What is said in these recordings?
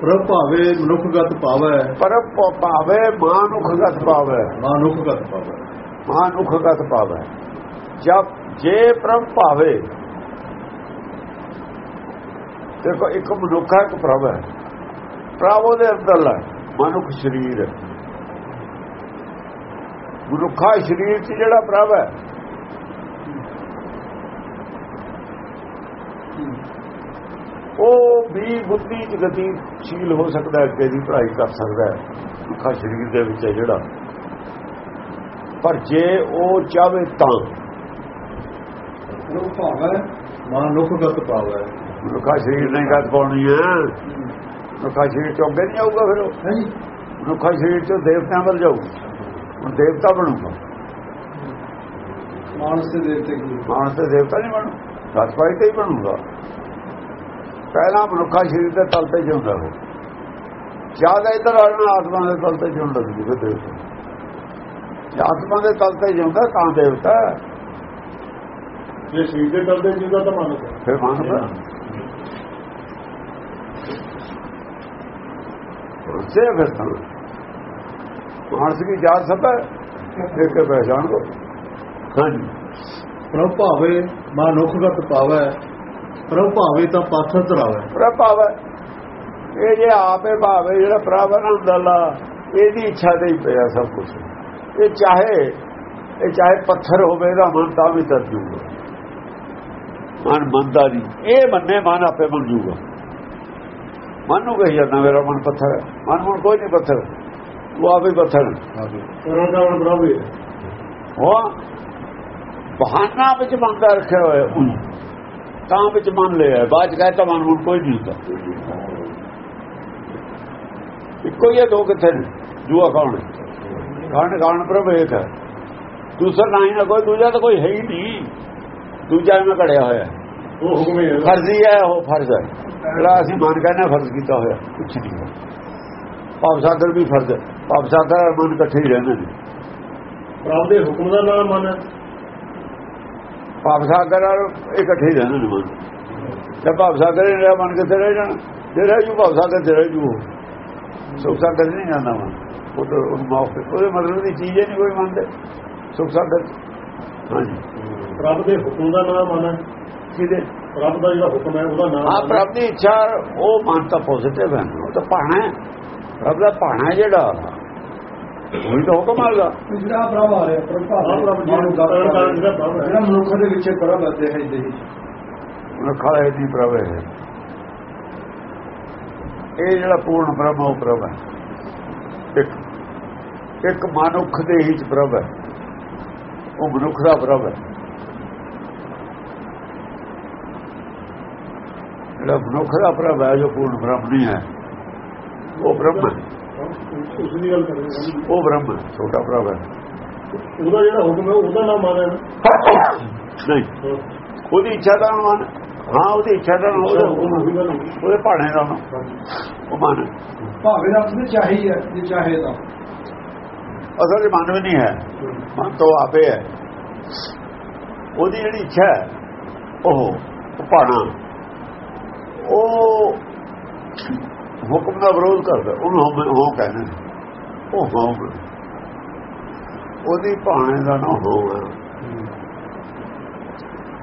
ਪ੍ਰਭ ਭਾਵੇ ਮਨੁੱਖਗਤ ਪਾਵੈ। ਪਰ ਪ- ਭਾਵੇ ਮਾਨੁਖਗਤ ਪਾਵੇ। ਮਾਨੁੱਖਗਤ ਪਾਵੈ। ਮਾਨੁਖਗਤ ਪਾਵੇ। ਜਦ ਜੇ ਪ੍ਰਭ ਭਾਵੇ ਦੇਖੋ ਇੱਕ ਮਨੁੱਖ ਹੈ ਇੱਕ ਪ੍ਰਭ ਹੈ। ਪ੍ਰਭ ਉਹਦੇ ਅੰਦਰ ਹੈ ਮਨੁੱਖ ਸਰੀਰ ਹੈ। ਮਨੁੱਖਾ ਸਰੀਰ 'ਚ ਜਿਹੜਾ ਪ੍ਰਭ ਹੈ ਉਹ ਵੀ ਬੁੱਧੀ ਚ ਗਤੀਸ਼ੀਲ ਹੋ ਸਕਦਾ ਹੈ ਅੱਗੇ ਦੀ ਪੜ੍ਹਾਈ ਕਰ ਸਕਦਾ ਹੈ। ਮਨੁੱਖਾ ਸਰੀਰ ਦੇ ਵਿੱਚ ਹੈ ਜਿਹੜਾ। ਪਰ ਜੇ ਉਹ ਚਾਵੇ ਤਾਂ। ਪ੍ਰਭ ਭਾਵੈ ਮਾਨੁੱਖਗਤ ਪਾਵੈ ਮਨੁੱਖਾ ਸਰੀਰ ਨਹੀਂ ਗੱਤ ਪਾਉਣੀ ਹੈ। ਮਨੁੱਖਾ ਸਰੀਰ ਤੋਂ ਅੱਗੇ ਨਹੀਂ ਆਊਗਾ ਫਿਰ ਉਹ। ਹੈ ਜੀ ਮਨੁੱਖਾ ਸਰੀਰ ਤੋਂ ਦੇਵਤਿਆਂ ਵੱਲ ਜਾਊ। ਹੁਣ ਦੇਵਤਾ ਬਣੂਗਾ। ਮਾਨਸ ਦੇ ਦੇਵਤੇ ਕੀ? ਮਾਨਸ ਤੇ ਦੇਵਤਾ ਨਹੀਂ ਬਣੂ। ਸਤਪਾਈ ਤੇ ਹੀ ਬਣੂਗਾ। ਪਹਿਲਾਂ ਮਨੁੱਖਾ ਸਰੀਰ ਦੇ ਤਲ ਤੇ ਜਿਉਂਦਾ ਉਹ। ਜ਼ਿਆਦਾ ਇਧਰ ਆਣਾ ਆਤਮਾ ਦੇ ਤਲ ਤੇ ਜਿਉਣ ਲੱਗ ਜੂਗਾ ਦੇਵਤਾ। ਜੇ ਆਤਮਾ ਦੇ ਤਲ ਤੇ ਜਿਉਂਦਾ ਤਾਂ ਦੇਵਤਾ। ਹੈ। ਜੇ ਸਰੀਰ ਦੇ ਜਿਹਦਾ ਤਾਂ ਮਾਨਸ ਹੈ ਫਿਰ ਮਾਨਸ ਉਸੇ ਫਿਰ ਤਾਂ ਮਾਨਸ ਕੀ ਜਾਤ ਸਭ ਹੈ ਦੇਖ ਕੇ ਪਹਿਚਾਨ ਲੋ ਹਾਂਜੀ। ਪ੍ਰਭ ਭਾਵੇ ਮਾਨੁੱਖਗਤ ਪਾਵੈ ਪ੍ਰਭ ਭਾਵੇ ਤਾਂ ਪਾਥਰ ਧਰਾਵੈ। ਪ੍ਰਭਾਵ ਹੈ ਇਹ ਜੇ ਆਪੇ ਭਾਵੇ ਜਿਹੜਾ ਪ੍ਰਭ ਅੰਦਰਲਾ ਇਹਦੀ ਇੱਛਾ ਤੇ ਹੀ ਪਿਆ ਸਭ ਕੁਝ ਇਹ ਚਾਹੇ ਇਹ ਚਾਹੇ ਪੱਥਰ ਹੋਵੇ ਦਾ ਮਨ ਤਾਂ ਵੀ ਤਰ ਜੂਗਾ ਮਨ ਮੰਨਦਾ ਨਹੀਂ। ਇਹ ਮੰਨੇ ਮਨ ਆਪੇ ਬਣ ਜੂਗਾ ਮਨ ਨੂੰ ਕਹੀ ਜਾਂਦਾ ਮੇਰਾ ਮਨ ਪੱਥਰ ਹੈ। ਮਨ ਹੁਣ ਕੋਈ ਨਹੀਂ ਪੱਥਰ। ਉਹ ਆਪੇ ਪੱਥਰ ਹੈ। ਦਾ ਪ੍ਰਭ ਉਹ ਬਹਾਨਾ ਵਿੱਚ ਮੰਨਦਾ ਰੱਖਿਆ ਹੋਇਆ। ਉਹਨੂੰ ਤਾਂ ਵਿੱਚ ਮੰਨ ਲਿਆ ਬਾਅਦ ਚ ਕਹਿੰਦਾ ਮਨ ਹੁਣ ਕੋਈ ਨਹੀਂ ਹੁੰਦਾ। ਇੱਕੋ ਹੀ ਹੈ ਦੋ ਕਿੱਥੇ ਨੇ? ਜੂਆ ਕੌਣ ਹੈ ਕੌਣ ਕੌਣ ਪ੍ਰਭ ਇੱਕ ਹੈ। ਦੂਸਰਾ ਨਹੀਂ ਨਾ ਕੋਈ ਦੂਜਾ ਤਾਂ ਕੋਈ ਹੈ ਹੀ ਨਹੀਂ। ਦੂਜਾ ਮੈਂ ਘੜਿਆ ਹੋਇਆ। ਉਹ ਹੁਕਮ ਹੀ ਫਰਜ਼ੀ ਹੈ ਉਹ ਫਰਜ਼ ਹੈ। ਜਿਹੜਾ ਅਸੀਂ ਮਨ ਕਹਿੰਦੇ ਫਰਜ਼ ਕੀਤਾ ਹੋਇਆ। ਕੁਛ ਨਹੀਂ ਭਾਵ ਸਾਗਰ ਵੀ ਫਰਜ਼ ਹੈ। ਸਾਗਰ ਔਰ ਮਨ ਇਕੱਠੇ ਹੀ ਰਹਿੰਦੇ ਨੇ। ਪ੍ਰਭ ਦੇ ਹੁਕਮ ਦਾ ਨਾਮ ਮਨ। ਹੈ ਭਾਵ ਸਾਗਰ ਔਰ ਇਕੱਠੇ ਹੀ ਰਹਿੰਦੇ ਨੇ ਮਨ। ਜੇ ਭਾਵ ਸਾਗਰ ਹੀ ਰਿਹਾ ਮਨ ਕਿੱਥੇ ਰਹਿ ਜਾਣਾ? ਜੇ ਰਹਿ ਜੂ ਭਾਵ ਸਾਗਰ ਤੇ ਰਹਿ ਜੂ। ਸੁਖ ਸਾਗਰ ਨਹੀਂ ਜਾਂਦਾ ਮਨ। ਉਹ ਤਾਂ ਉਹ ਮਾਫ ਉਹਦੇ ਮਤਲਬ ਦੀ ਚੀਜ਼ ਹੀ ਨਹੀਂ ਕੋਈ ਮੰਨਦੇ ਸੁਖ ਸਾਗਰ। ਹਾਂਜੀ। ਪ੍ਰਭ ਦੇ ਹੁਕਮ ਦਾ ਨਾਮ ਹੈ। ਕਿਹਦੇ? ਪ੍ਰਭ ਦਾ ਜਿਹੜਾ ਹੁਕਮ ਹੈ ਉਹਦਾ ਨਾਮ ਹਾਂ ਪ੍ਰਭ ਦੀ ਇੱਛਾ ਉਹ ਮਨ ਤਾਂ ਪੋਜ਼ਿਟਿਵ ਹੈ। ਉਹ ਤਾਂ ਪਾਣਾ ਹੈ। ਪ੍ਰਭ ਦਾ ਪਾਣਾ ਜਿਹੜਾ। ਉਹੀ ਤਾਂ ਹੁਕਮ ਆਗਾ ਜਿਹੜਾ ਪ੍ਰਭ ਆ ਰਿਹਾ ਪ੍ਰਭ ਪ੍ਰਭ ਜਿਹੜਾ ਪ੍ਰਭ ਮਨੁੱਖ ਦੇ ਵਿੱਚ ਪ੍ਰਭ ਹੈ ਦੇਹ ਦੇ ਰੱਖਾ ਹੈ ਦੀ ਪ੍ਰਭ ਹੈ। ਇਹ ਜਿਹੜਾ ਪੂਰਨ ਬ੍ਰਹਮ ਉਹ ਪ੍ਰਭ ਹੈ। ਇੱਕ ਇੱਕ ਮਨੁੱਖ ਦੇ ਹੀ ਪ੍ਰਭ ਹੈ। ਉਹ ਮਨੁੱਖ ਦਾ ਪ੍ਰਭ ਹੈ। ਜਿਹੜਾ ਮਨੁੱਖ ਦਾ ਪ੍ਰਭ ਹੈ ਜੋ ਪੂਰਨ ਬ੍ਰਹਮ ਨਹੀਂ ਹੈ ਉਹ ਬ੍ਰਹਮ ਹੈ। ਉਸ ਦੀ ਗੱਲ ਕਰ ਰਹੇ ਹਾਂ ਉਹ ਬ੍ਰਹਮ ਛੋਟਾ ਪ੍ਰਭ ਹੈ। ਉਹਦਾ ਜਿਹੜਾ ਹੁਕਮ ਹੈ ਉਹਦਾ ਨਾਮ ਮਨ ਨਾ ਨਹੀਂ ਉਹਦੀ ਇੱਛਾ ਦਾ ਮਨ ਹਾਂ ਉਹਦੀ ਇੱਛਾ ਦਾ ਉਹਦਾ ਹੁਕਮ ਉਹਦੀ ਭਾਣੇ ਦਾ ਉਹ ਮਨ। ਭਾਵੇਂ ਰੱਬ ਦੇ ਚਾਹੀ ਹੈ ਜੇ ਚਾਹੇ ਤਾਂ। ਅਸਲ 'ਚ ਮਨ ਵੀ ਨਹੀਂ ਹੈ। ਮਨ ਤੋਂ ਆਪੇ ਹੈ। ਉਹਦੀ ਜਿਹੜੀ ਇੱਛਾ ਹੈ ਉਹ ਉਹ ਭਾਣਾ। ਉਹ ਹੁਕਮ ਦਾ ਵਿਰੋਧ ਕਰਦਾ। ਉਹਨੂੰ ਹਉ ਹੋ ਕਹਿੰਦੇ ਨੇ। ਉਹ ਹਉ ਉਹਦੀ ਭਾਣੇ ਦਾ ਨਾ ਹੋ ਹੈ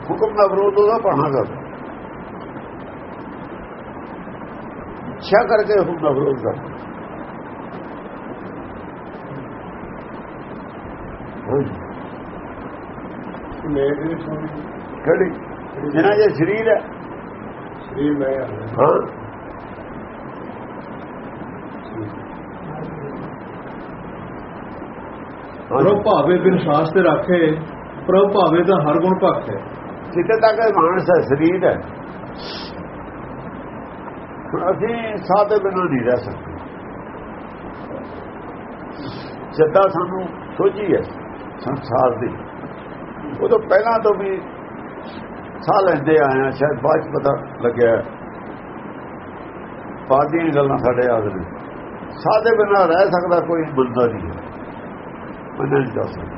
ਹੁਕਮ ਦਾ ਵਿਰੋਧ ਉਹਦਾ ਭਾਣਾ ਕਰਦਾ ਇੱਛਾ ਕਰਕੇ ਹੁਕਮ ਦਾ ਵਿਰੋਧ ਕਰਦਾ ਕਿਹੜੀ? ਜਿਹਨਾਂ ਜੇ ਸਰੀਰ ਹੈ। ਸਰੀਰ ਮੈਂ ਹਾਂ। ਪ੍ਰਭ ਭਾਵੇ ਬਿਨ ਸਾਸ ਤੇ ਰੱਖੇ, ਪ੍ਰਭ ਭਾਵੇ ਤਾਂ ਹਰ ਗੁਣ ਭਗਤ ਹੈ ਜਿੱਥੇ ਤੱਕ ਮਾਨਸ ਹੈ, ਸਰੀਰ ਹੈ, ਅਸੀਂ ਸਾਹ ਦੇ ਬਿਨਾਂ ਨਹੀਂ ਰਹਿ ਸਕਦੇ। ਜਿੱਦਾਂ ਸਾਨੂੰ ਸੋਝੀ ਹੈ, ਸੰਸਾਰ ਦੀ, ਉਹ ਤੋਂ ਪਹਿਲਾਂ ਤੋਂ ਵੀ ਸਾਹ ਲੈਂਦੇ ਆਏ ਆ ਸ਼ਾਇਦ ਬਾਅਦ ਚ ਪਤਾ ਲੱਗਿਆ। ਬਾਅਦ ਦੀਆਂ ਗੱਲਾਂ ਸਾਡੇ ਆਦਮੀ। ਨੇ ਸਾਹ ਦੇ ਬਿਨਾਂ ਰਹਿ ਸਕਦਾ ਕੋਈ ਬੰਦਾ ਨਹੀਂ ਹੈ। ਮੰਨਿਆ ਨਹੀਂ ਜਾ ਸਕਦਾ।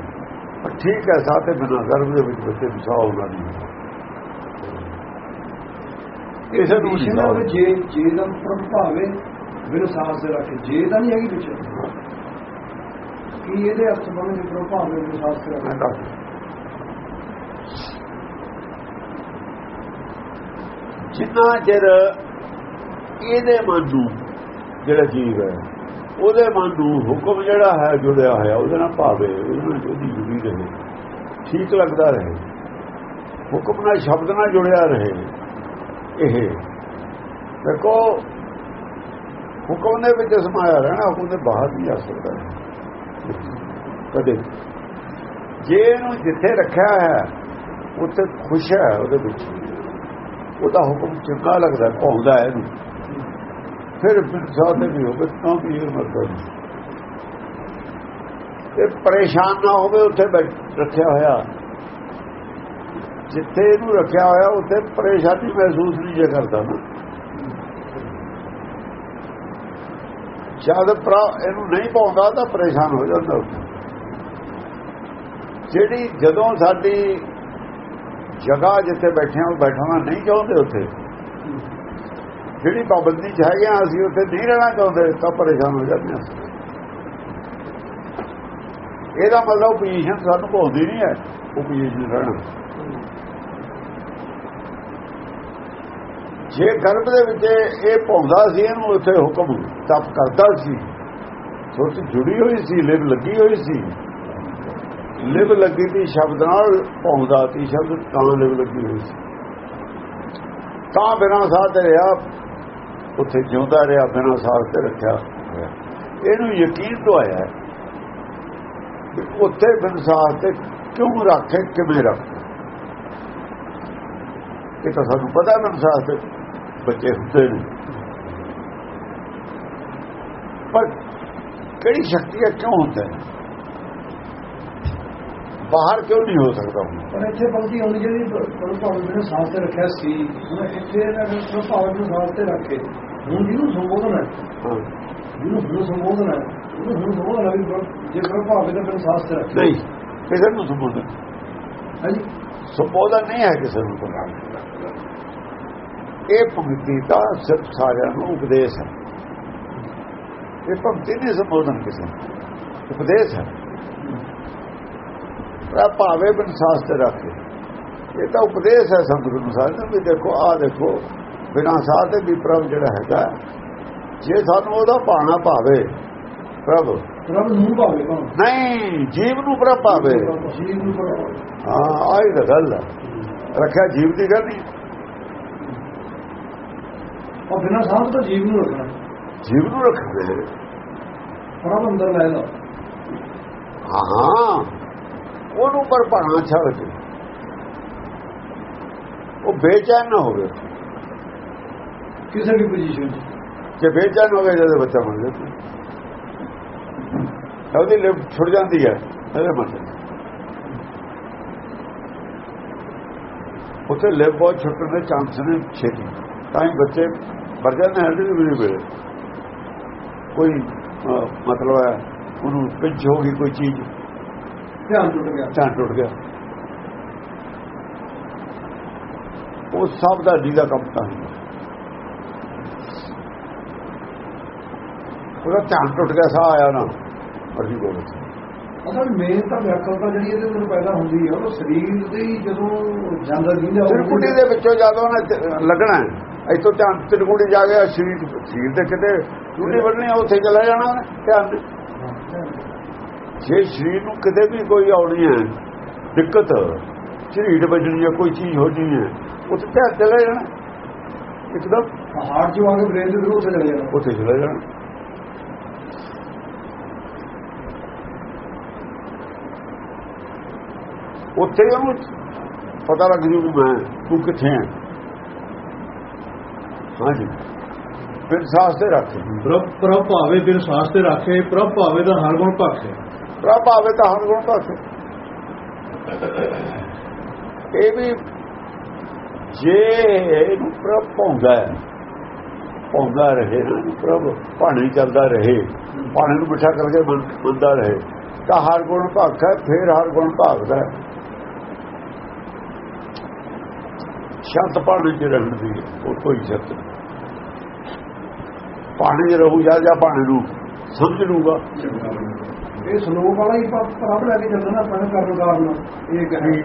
ਪਰ ਠੀਕ ਹੈ ਦੇ ਬਿਨਾਂ ਗਰਭ ਦੇ ਵਿੱਚ ਬੱਚੇ ਦੀ ਸਾਹ ਹੋਣਾ ਨਹੀਂ। ਕਿਸੇ ਨੂੰ ਜਿਸਨਾ ਸਾਹ ਜੇ ਜੇ ਦਾ ਪ੍ਰਭ ਭਾਵੇ ਬਿਨ ਸਾਹਸ ਦੇ ਰੱਖੇ ਜੇ ਤਾਂ ਨਹੀਂ ਹੈਗੀ ਵਿੱਚ। ਕੀ ਇਹਦੇ ਅਰਥ ਬਣ ਜੇ ਪ੍ਰਭ ਭਾਵੇਂ ਬਿਨ ਸਾਹਸ ਦੇ ਰੱਖੇ? ਜਿੰਨਾ ਚਿਰ ਇਹਦੇ ਮਨ ਨੂੰ ਜਿਹੜਾ ਜੀਵ ਹੈ ਉਹਦੇ ਮਨ ਨੂੰ ਹੁਕਮ ਜਿਹੜਾ ਹੈ, ਜੁੜਿਆ ਹੋਇਆ, ਉਹਦੇ ਨਾਲ ਭਾਵੇ, ਉਹਦੇ ਨਾਲ ਉਹਦੀ ਜੁੜੀ ਰਹੇ। ਠੀਕ ਲੱਗਦਾ ਰਹੇ। ਹੁਕਮ ਨਾਲ, ਸ਼ਬਦ ਨਾਲ ਜੁੜਿਆ ਰਹੇ। ਇਹ। ਦੇਖੋ, ਹੁਕਮ ਦੇ ਵਿੱਚ ਸਮਾਇਆ ਰਹਿਣਾ, ਹੁਕਮ ਦੇ ਬਾਹਰ ਨਹੀਂ ਜਾ ਸਕਦਾ ਕਦੇ। ਜੇ ਇਹਨੂੰ ਜਿੱਥੇ ਰੱਖਿਆ ਹੈ, ਉੱਥੇ ਖੁਸ਼ ਹੈ ਉਹਦੇ ਵਿੱਚ। ਉਹਦਾ ਹੁਕਮ ਚੰਗਾ ਲੱਗਦਾ ਘੁੰਮਦਾ ਹੈ ਇਹਨੂੰ। ਫਿਰ ਬਿਰਸਾ ਤੇ ਵੀ ਹੋਵੇ, ਤਾਂ ਵੀ ਇਹ ਮਤਲਬ ਤੇ ਪਰੇਸ਼ਾਨ ਨਾ ਹੋਵੇ, ਉੱਥੇ ਰੱਖਿਆ ਹੋਇਆ। ਜਿੱਥੇ ਇਹਨੂੰ ਰੱਖਿਆ ਹੋਇਆ, ਉੱਥੇ ਪਰੇਸ਼ਾਨੀ ਮਹਿਸੂਸ ਨਹੀਂ ਜੇ ਕਰਦਾ ਨਾ। ਜਦ ਪ੍ਰਾ ਇਹਨੂੰ ਨਹੀਂ ਪਾਉਂਦਾ, ਤਾਂ ਪਰੇਸ਼ਾਨ ਹੋ ਜਾਂਦਾ ਉੱਥੇ। ਜਿਹੜੀ ਜਦੋਂ ਸਾਡੀ ਜਗ੍ਹਾ ਜਿੱਥੇ ਬੈਠੇ ਹਾਂ ਬੈਠਣਾ ਨਹੀਂ ਚਾਹੁੰਦੇ ਉੱਥੇ। ਜਿਹੜੀ ਪਾਬੰਦੀ ਚ ਹੈਗੇ ਹਾਂ ਅਸੀਂ ਉੱਥੇ ਨਹੀਂ ਰਹਿਣਾ ਚਾਹੁੰਦੇ, ਤਾਂ ਪਰੇਸ਼ਾਨ ਹੋ ਜਾਂਦੇ ਹਾਂ ਇਹਦਾ ਮਤਲਬ ਪੋਜੀਸ਼ਨ ਸਾਨੂੰ ਭੁੱਲਦੀ ਨਹੀਂ ਹੈ ਉਹ ਪੋਜੀਸ਼ਨ ਰਹਿਣਾ। ਜੇ ਗਰਭ ਦੇ ਵਿੱਚ ਇਹ ਭੌਂਦਾ ਸੀ, ਇਹਨੂੰ ਉੱਥੇ ਹੁਕਮ ਤਪ ਕਰਦਾ ਸੀ, ਸੋਚ ਜੁੜੀ ਹੋਈ ਸੀ, ਲਿਵ ਲੱਗੀ ਹੋਈ ਸੀ। ਲਿਵ ਲੱਗੀ ਤੀ ਸ਼ਬਦ ਨਾਲ ਭੌਂਦਾ ਸੀ, ਸ਼ਬਦ ਤਾਂ ਲਿਵ ਲੱਗੀ ਹੋਈ ਸੀ। ਤਾਂ ਬਿਨਾਂ ਸਾਹ ਤੇ ਰਿਹਾ ਉੱਥੇ ਜਿਉਂਦਾ ਰਿਹਾ ਬਿਨਾਂ ਸਾਹ ਤੇ ਰੱਖਿਆ। ਇਹਨੂੰ ਯਕੀਨ ਤੋਂ ਆਇਆ ਹੈ ਕਿ ਉੱਥੇ ਬਿਨਾਂ ਸਾਹ ਤੇ ਕਿਉਂ ਰੱਖੇ ਕਿਵੇਂ ਰੱਖੇ? ਇਹ ਤਾਂ ਸਾਨੂੰ ਪਤਾ ਬਿਨਾਂ ਸਾਹ ਤੇ ਬੱਚੇ ਹੁੰਦੇ ਨੇ। ਪਰ ਕਿਹੜੀ ਸ਼ਕਤੀ ਹੈ ਕਿਉਂ ਹੁੰਦਾ ਹੈ? ਬਾਹਰ ਕਿਉਂ ਨਹੀਂ ਹੋ ਸਕਦਾ ਹੁਣ? ਪਰ ਇੱਥੇ ਬੰਦੀ ਆਉਂਦੀ ਜਿਹੜੀ ਭਾਵੇਂ ਬਿਨ ਸਾਹਸ ਤੇ ਰੱਖਿਆ ਸੀ ਹੁਣ ਇੱਥੇ ਇਹਨਾਂ ਨੇ ਭਾਵੇਂ ਬਿਨ ਸਾਹਸ ਤੇ ਰੱਖੇ। ਹੁਣ ਜਿਹਨੂੰ ਸੰਬੋਧਨ ਹੈ ਹਾਂ। ਜਿਹਨੂੰ ਹੁਣ ਸੰਬੋਧਨ ਹੈ ਉਹਨੂੰ ਹੁਣ ਸੰਬੋਧਨ ਹੈ ਪ੍ਰਭ- ਜੇ ਪ੍ਰਭ ਭਾਵੇਂ ਤਾਂ ਬਿਨ ਸਾਹਸ ਤੇ ਰੱਖੇ ਨਹੀਂ ਕਿਸੇ ਨੂੰ ਸੰਬੋਧਨ ਹਾਂਜੀ। ਸੰਬੋਧਨ ਨਹੀਂ ਹੈ ਕਿਸੇ ਨੂੰ ਕੋਈ। ਇਹ ਭਗਤੀ ਦਾ ਸਿਰਫ ਸਾਰਿਆਂ ਨੂੰ ਉਪਦੇਸ਼ ਹੈ। ਇਹ ਭਗਤੀ ਨਹੀਂ ਸੰਬੋਧਨ ਕਿਸੇ ਨੂੰ। ਉਪਦੇਸ਼ ਹੈ। ਪਰ ਭਾਵੇਂ ਬਿਨ ਸਾਸ ਤੇ ਰੱਖੇ। ਇਹ ਤਾਂ ਉਪਦੇਸ਼ ਹੈ ਸੰਤ ਗੁਰੂ ਸਾਹਿਬ ਨੇ ਵੀ ਦੇਖੋ ਆਹ ਦੇਖੋ ਬਿਨਾਂ ਸਾਹ ਤੇ ਵੀ ਪ੍ਰਭ ਜਿਹੜਾ ਹੈਗਾ ਜੇ ਸਾਨੂੰ ਉਹਦਾ ਭਾਣਾ ਭਾਵੇ ਪ੍ਰਭ। ਪ੍ਰਭ ਨੂੰ ਭਾਵੇਂ ਨਹੀਂ ਜੀਵ ਨੂੰ ਪ੍ਰਭ ਭਾਵੇ। ਜੀਵ ਨੂੰ ਪ੍ਰਭ ਹਾਂ ਆਹੀ ਤਾਂ ਗੱਲ ਹੈ। ਰੱਖਿਆ ਜੀਵ ਦੀ ਗੱਲ ਨਹੀਂ। ਔਰ ਬਿਨਾਂ ਸਾਹਸ ਤੋਂ ਜੀਵ ਨੂੰ ਰੱਖਣਾ। ਜੀਵ ਨੂੰ ਰੱਖਦੇ। ਪ੍ਰਭ ਅੰਦਰ ਲੈ ਲਾ ਹਾਂ ਉਹਨੂੰ ਪਰ ਭਾਣਾ ਅੱਛਾ ਲੱਗੇ ਉਹ ਬੇਚੈਨ ਨਾ ਹੋਵੇ। ਕਿਸੇ ਵੀ ਪੋਜੀਸ਼ਨ ਜੇ ਬੇਚੈਨ ਹੋਵੇ ਜਦੋਂ ਬੱਚਾ ਮਰ ਜਾਂਦਾ ਉਹਦੀ ਲਿਵ ਛੁੱਟ ਜਾਂਦੀ ਹੈ ਇਹਦੇ ਮਰ ਜਾਂਦਾ ਉੱਥੇ ਲਿਵ ਬਹੁਤ ਛੁੱਟਣ ਦੇ ਚਾਂਸ ਨੇ ਛੇਤੀ। ਤਾਂ ਹੀ ਬੱਚੇ ਮਰ ਜਾਂਦੇ ਹਨ ਜਿਹੜੇ ਵੀ ਵੇਲੇ। ਕੋਈ ਮਤਲਬ ਹੈ ਉਹਨੂੰ ਪਿੰਚ ਹੋ ਗਈ ਕੋਈ ਚੀਜ਼। ਧਿਆਨ ਟੁੱਟ ਗਿਆ। ਧਿਆਨ ਟੁੱਟ ਗਿਆ। ਉਹ ਸਭ ਦਾ ਢੀਲਾ ਕੰਮ ਤਾਂ ਹੁੰਦਾ ਉਹਦਾ ਧਿਆਨ ਟੁੱਟ ਗਿਆ ਸਾਹ ਆਇਆ ਨਾ। ਅਰਜੀ ਬੋਲ ਅਸਲ ਮੇਨ ਤਾਂ ਵਿਆਕਲਤਾ ਜਿਹੜੀ ਇਹਦੇ ਅੰਦਰ ਪੈਦਾ ਹੁੰਦੀ ਹੈ ਉਹ ਸਰੀਰ ਦੇ ਹੀ ਜਦੋਂ ਜਾਂਦਾ ਜਿੰਦਾ ਤਿਰਕੁਟੀ ਦੇ ਵਿੱਚੋਂ ਜਦੋਂ ਨਾ ਲੱਗਣਾ ਹੈ ਇੱਥੋਂ ਧਿਆਨ ਤਿਰਕੁਟੀ ਜਾ ਗਿਆ ਸਰੀਰ ਸਰੀਰ ਦੇ ਕਿਤੇ ਟੁੱਟੀ ਵੱਢਣੀ ਆ, ਉੱਥੇ ਚਲਾ ਜਾਣਾ ਧਿਆਨ ਜੇ ਸਰੀਰ ਨੂੰ ਕਿਤੇ ਵੀ ਕੋਈ ਆਉਣੀ ਹੈ ਦਿੱਕਤ ਸਰੀਰ ਵੱਜਣੀ ਹੈ ਕੋਈ ਚੀਜ਼ ਹੋਣੀ ਹੈ ਉੱਥੇ ਧਿਆਨ ਚਲਾ ਜਾਣਾ। ਇੱਕਦਮ ਆ ਕੇ ਬ੍ਰੇਨ ਦੇ ਉੱਥੇ ਚਲੇ ਜਾਣਾ। ਉੱਥੇ ਚਲਾ ਜਾਣਾ। ਉੱਥੇ ਹੀ ਉਹਨੂੰ ਪਤਾ ਲੱਗ ਜੂ ਵੀ ਮੈਂ ਤੂੰ ਕਿੱਥੇ ਹੈ ਹਾਂਜੀ। ਫਿਰ ਸਾਹ ਤੇ ਰੱਖ। ਪ੍ਰਭ ਪ੍ਰਭ ਭਾਵੇ ਬਿਨ ਸਾਸ ਤੇ ਰੱਖੇ ਪ੍ਰਭ ਭਾਵੇ ਦਾ ਹਰ ਗੁਣ ਭਖੇ ਪ੍ਰਭ ਆਵੇ ਤਾਂ ਹਰ ਗੁਣ ਭਖ ਇਹ ਵੀ ਜੇ ਇਹਨੂੰ ਪ੍ਰਭ ਪਾਉਂਦਾ ਹੈ ਪਾਉਂਦਾ ਰਹੇ ਪ੍ਰਭ ਪਾਣੀ ਚੱਲਦਾ ਰਹੇ ਪਾਣੀ ਨੂੰ ਮਿੱਠਾ ਕਰਕੇ ਮੰਨਦਾ ਰਹੇ ਤਾਂ ਹਰ ਗੁਣ ਭਖ ਹੈ ਫਿਰ ਹਰ ਗੁਣ ਭਗਦਾ ਸ਼ੰਤ ਪਾਣੀ ਚ ਰਹਿਣ ਦੀ ਉਹ ਕੋਈ ਨਹੀਂ। ਪਾਣੀ 'ਚ ਰਹੂ ਜਾ ਜਾ ਪਾਣੀ ਨੂੰ ਸਮਝ ਲੂਗਾ। ਇਹ ਸਲੋਕ ਵਾਲਾ ਹੀ ਪ੍ਰਭ ਲੈ ਕੇ ਚੱਲਣਾ ਨੇ ਕਰਨ ਕਾਰਨ। ਇਹ ਕਹੇ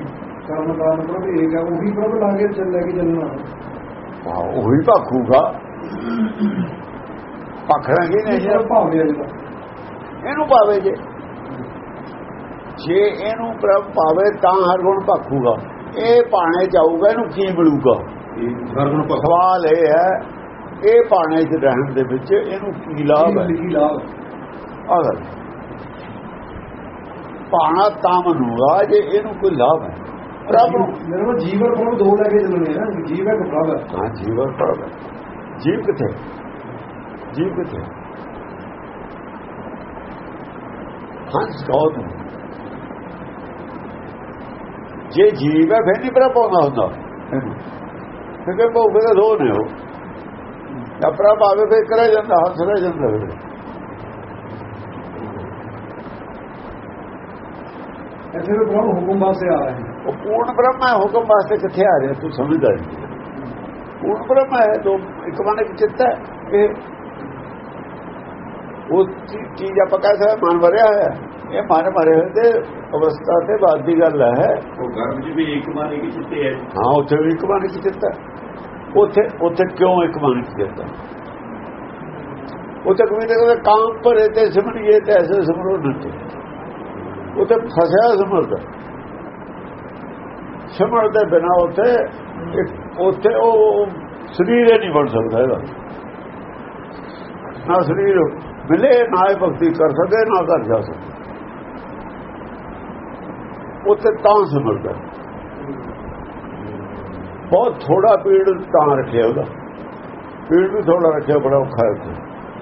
ਕਰਨ ਕਾਰਨ ਪ੍ਰਭ ਇਹ ਹੈ ਉਹੀ ਪ੍ਰਭ ਲਾ ਕੇ ਚੱਲ ਲੈ ਕੇ ਚੱਲਣਾ। ਹਾਂ ਉਹੀ ਭਾਖੂਗਾ। ਪਖੜਾਂਗੇ ਨਹੀਂ ਇਹ ਭਾਵੇਂ ਇਹਨੂੰ ਪਾਵੇ ਜੇ। ਜੇ ਇਹਨੂੰ ਪ੍ਰਭ ਪਾਵੇ ਤਾਂ ਹਰ ਗੁਣ ਭਾਖੂਗਾ। ਇਹ ਪਾਣੇ ਜਾਊਗਾ ਇਹਨੂੰ ਕੀ ਮਿਲੂਗਾ? ਸਵਾਲ ਇਹ ਹੈ ਇਹ ਪਾਣੇ 'ਚ ਰਹਿਣ ਦੇ ਵਿੱਚ ਇਹਨੂੰ ਕੀ ਲਾਭ ਹੈ? ਗੱਲ। ਪਾਣਾ ਤਾਂ ਮਨੂਗਾ ਜੇ ਇਹਨੂੰ ਕੋਈ ਲਾਭ ਹੈ। ਪ੍ਰਭ ਨੂੰ ਮੇਰੇ ਕੋਲ ਜੀਵਨ ਪ੍ਰਭ ਦੋ ਲੈ ਕੇ ਚੱਲਣੇ ਆ ਨਾ ਜੀਵ ਹੈ ਪ੍ਰਭ ਹੈ? ਹਾਂ ਜੀਵਨ ਪ੍ਰਭ ਹੈ। ਜੀਵ ਕਿੱਥੇ? ਜੀਵ ਕਿੱਥੇ? ਹੰਸ ਗੌਦ ਜੇ ਜੀਵ ਹੈ ਫਿਰ ਨਹੀਂ ਪ੍ਰਭ ਪਾਉਂਦਾ ਹੁੰਦਾ? ਕਿਉਂਕਿ ਭੋਗੇ ਦਾ ਦੋ ਨੇ ਉਹ। ਜਾਂ ਪ੍ਰਭ ਆਵੇ ਫਿਰ ਕਰਿਆ ਜਾਂਦਾ ਹੰਸ ਰਹਿ ਜਾਂਦਾ ਫਿਰ। ਐਸੇ ਵੀ ਪ੍ਰਭ ਹੁਕਮ ਵਾਸਤੇ ਆ ਰਹੇ ਉਹ ਪੂਰਨ ਬ੍ਰਹਮ ਹੈ ਹੁਕਮ ਵਾਸਤੇ ਕਿੱਥੇ ਆ ਰਿਹਾ ਤੂੰ ਸਮਝਦਾ ਨਹੀਂ। ਪੂਰਨ ਬ੍ਰਹਮ ਹੈ ਦੋ ਇੱਕ ਮਨ ਇੱਕ ਚਿੱਤ ਹੈ ਇਹ ਉਹ ਚੀਜ਼ ਆਪਾਂ ਕਹਿ ਸਕਦੇ ਮਨ ਭਰਿਆ ਹੋਇਆ। ਇਹ ਮਨ ਭਰੇ ਹੋਏ ਤੇ ਅਵਸਥਾ ਤੇ ਬਾਅਦ ਦੀ ਗੱਲ ਹੈ। ਉਹ ਗਰਭ ਚ ਵੀ ਇੱਕ ਮਨ ਇੱਕ ਚਿੱਤੇ ਹੈ ਹਾਂ। ਉੱਥੇ ਵੀ ਇੱਕ ਮਨ ਇੱਕ ਚਿੱਤ ਉੱਥੇ ਉੱਥੇ ਕਿਉਂ ਇੱਕ ਮਨ ਇੱਕ ਚਿੱਤ ਉੱਥੇ ਕੋਈ ਕਹਿੰਦਾ ਕਾਮ ਭਰੇ ਤੇ ਸਿਮਰਿਏ ਤੇ ਐਸੇ ਸਿਮਰੋ ਨਤੇ ਉੱਥੇ ਫਸਿਆ ਸਿਮਰਦਾ ਸਿਮਰ ਦੇ ਬਿਨਾ ਉੱਥੇ ਉੱਥੇ ਉਹ ਸਰੀਰ ਨਹੀਂ ਬਣ ਸਕਦਾ ਇਹਦਾ। ਨਾ ਸਰੀਰ ਮਿਲੇ ਨਾ ਭਗਤੀ ਕਰ ਸਕੇ ਨਾ ਕਰ ਜਾ ਸਕੇ। ਉੱਥੇ ਤਾਂ ਸਿਮਰਦਾ ਬਹੁਤ ਥੋੜਾ ਪੀੜ ਤਾਂ ਰੱਖਿਆ ਉਹਦਾ। ਪੀੜ ਵੀ ਥੋੜਾ ਰੱਖਿਆ, ਬੜਾ ਔਖਾ ਹੈ ਉੱਥੇ।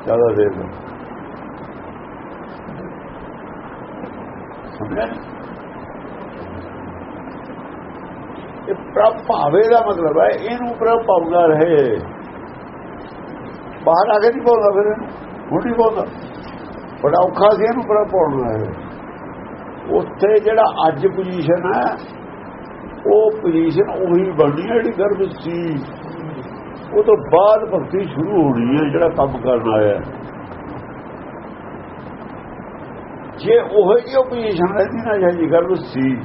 ਜ਼ਿਆਦਾ ਦੇਰ ਦਾ। ਇਹ ਪ੍ਰਭ ਭਾਵੇ ਦਾ ਮਤਲਬ ਹੈ, ਇਹਨੂੰ ਪ੍ਰਭ ਪਾਉਂਦਾ ਰਹੇ। ਬਾਹਰ ਆ ਕੇ ਨਹੀਂ ਬੋਲਦਾ ਫਿਰ ਇਹਨੂੰ। ਹੁਣ ਨਹੀਂ ਬੋਲਦਾ। ਬੜਾ ਔਖਾ ਸੀ ਇਹਨੂੰ ਪ੍ਰਭ ਪਾਉਣਾ ਹੈ ਉੱਥੇ ਜਿਹੜਾ ਅੱਜ ਪੋਜੀਸ਼ਨ ਹੈ, ਉਹ ਪੋਜੀਸ਼ਨ ਉਹੀ ਬਣਨੀ ਹੈ ਜਿਹੜੀ ਗਰਭ ਸੀ। ਉਹ ਤੋਂ ਬਾਅਦ ਭਗਤੀ ਸ਼ੁਰੂ ਹੋਣੀ ਹੈ ਜਿਹੜਾ ਕੰਮ ਕਰਨ ਆਇਆ। ਜੇ ਉਹ ਜਿਹੀ ਪੋਜੀਸ਼ਨ ਰਹਿੰਦੀ ਨਾ ਜਿਹੀ ਗਰਭ ਸੀ,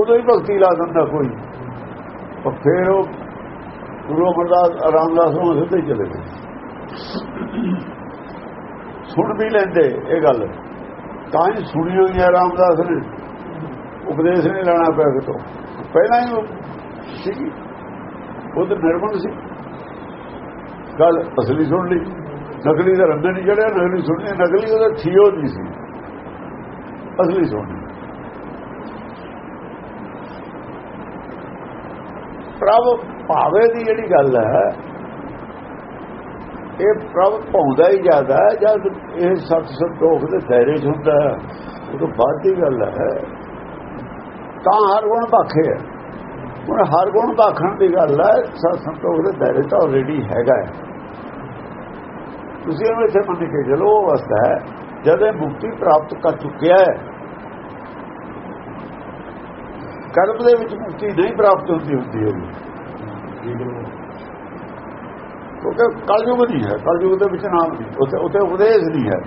ਉਦੋਂ ਹੀ ਭਗਤੀ ਲਾ ਦਿੰਦਾ ਕੋਈ। ਪਰ ਫਿਰ ਉਹ ਗੁਰੂ ਅਮਰਦਾਸ, ਰਾਮਦਾਸ ਨੂੰ ਸਿੱਧੇ ਚਲੇ ਗਏ। ਸੁਣ ਵੀ ਲੈਂਦੇ ਇਹ ਗੱਲ। ਤਾਂ ਹੀ ਸੁਣੀ ਹੋਈ ਹੈ ਰਾਮਦਾਸ ਨੇ। ਉਪਦੇਸ਼ ਨਹੀਂ ਲੈਣਾ ਪਿਆ ਕਿਤੋਂ। ਪਹਿਲਾਂ ਹੀ ਉਹ ਸੀ ਉਹ ਤਾਂ ਨਿਰਮਲ ਸੀ। ਗੱਲ ਅਸਲੀ ਸੁਣ ਲਈ। ਨਕਲੀ ਦਾ ਰੰਗ ਨਹੀਂ ਚੜਿਆ, ਨਕਲੀ ਸੁਣਨੀ ਨਕਲੀ ਉਹਦਾ ਥੀਓ ਨਹੀਂ ਸੀ। ਅਸਲੀ ਸੁਣਨੀ ਪ੍ਰਭ ਭਾਵੇ ਦੀ ਜਿਹੜੀ ਗੱਲ ਹੈ ਇਹ ਪ੍ਰਭ ਪਾਉਂਦਾ ਹੀ ਜ਼ਿਆਦਾ ਜਦ ਇਹ ਸਤ ਸੰਤੋਖ ਦੇ ਦਾਇਰੇ 'ਚ ਹੁੰਦਾ ਉਹ ਤੋਂ ਬਾਅਦ ਦੀ ਗੱਲ ਹੈ। ਤਾਂ ਹਰ ਗੁਣ ਭਾਖੇ ਹੁਣ ਹਰ ਗੁਣ ਭਾਖਣ ਦੀ ਗੱਲ ਹੈ ਸਤ ਸੰਤੋਖ ਦੇ ਦਾਇਰੇ ਤਾਂ ਆਲਰੇਡੀ ਹੈਗਾ ਹੈ। ਤੁਸੀਂ ਇਹਨੂੰ ਇੱਥੇ ਮੰਨ ਕੇ ਚਲੋ, ਉਹ ਅਵਸਥਾ ਹੈ, ਜਦ ਇਹ ਮੁਕਤੀ ਪ੍ਰਾਪਤ ਕਰ ਚੁੱਕਿਆ ਹੈ, ਕਰਮ ਦੇ ਵਿੱਚ ਮੁਕਤੀ ਨਹੀਂ ਪ੍ਰਾਪਤ ਹੁੰਦੀ ਹੁੰਦੀ ਹੈ ਕਿਉਂਕਿ ਕਲਯੁਗ ਨਹੀਂ ਹੈ ਕਲਯੁਗ ਦੇ ਵਿੱਚ ਨਾਮ ਨਹੀਂ ਉੱਥੇ ਉੱਥੇ ਉਪਦੇਸ਼ ਨਹੀਂ ਹੈ।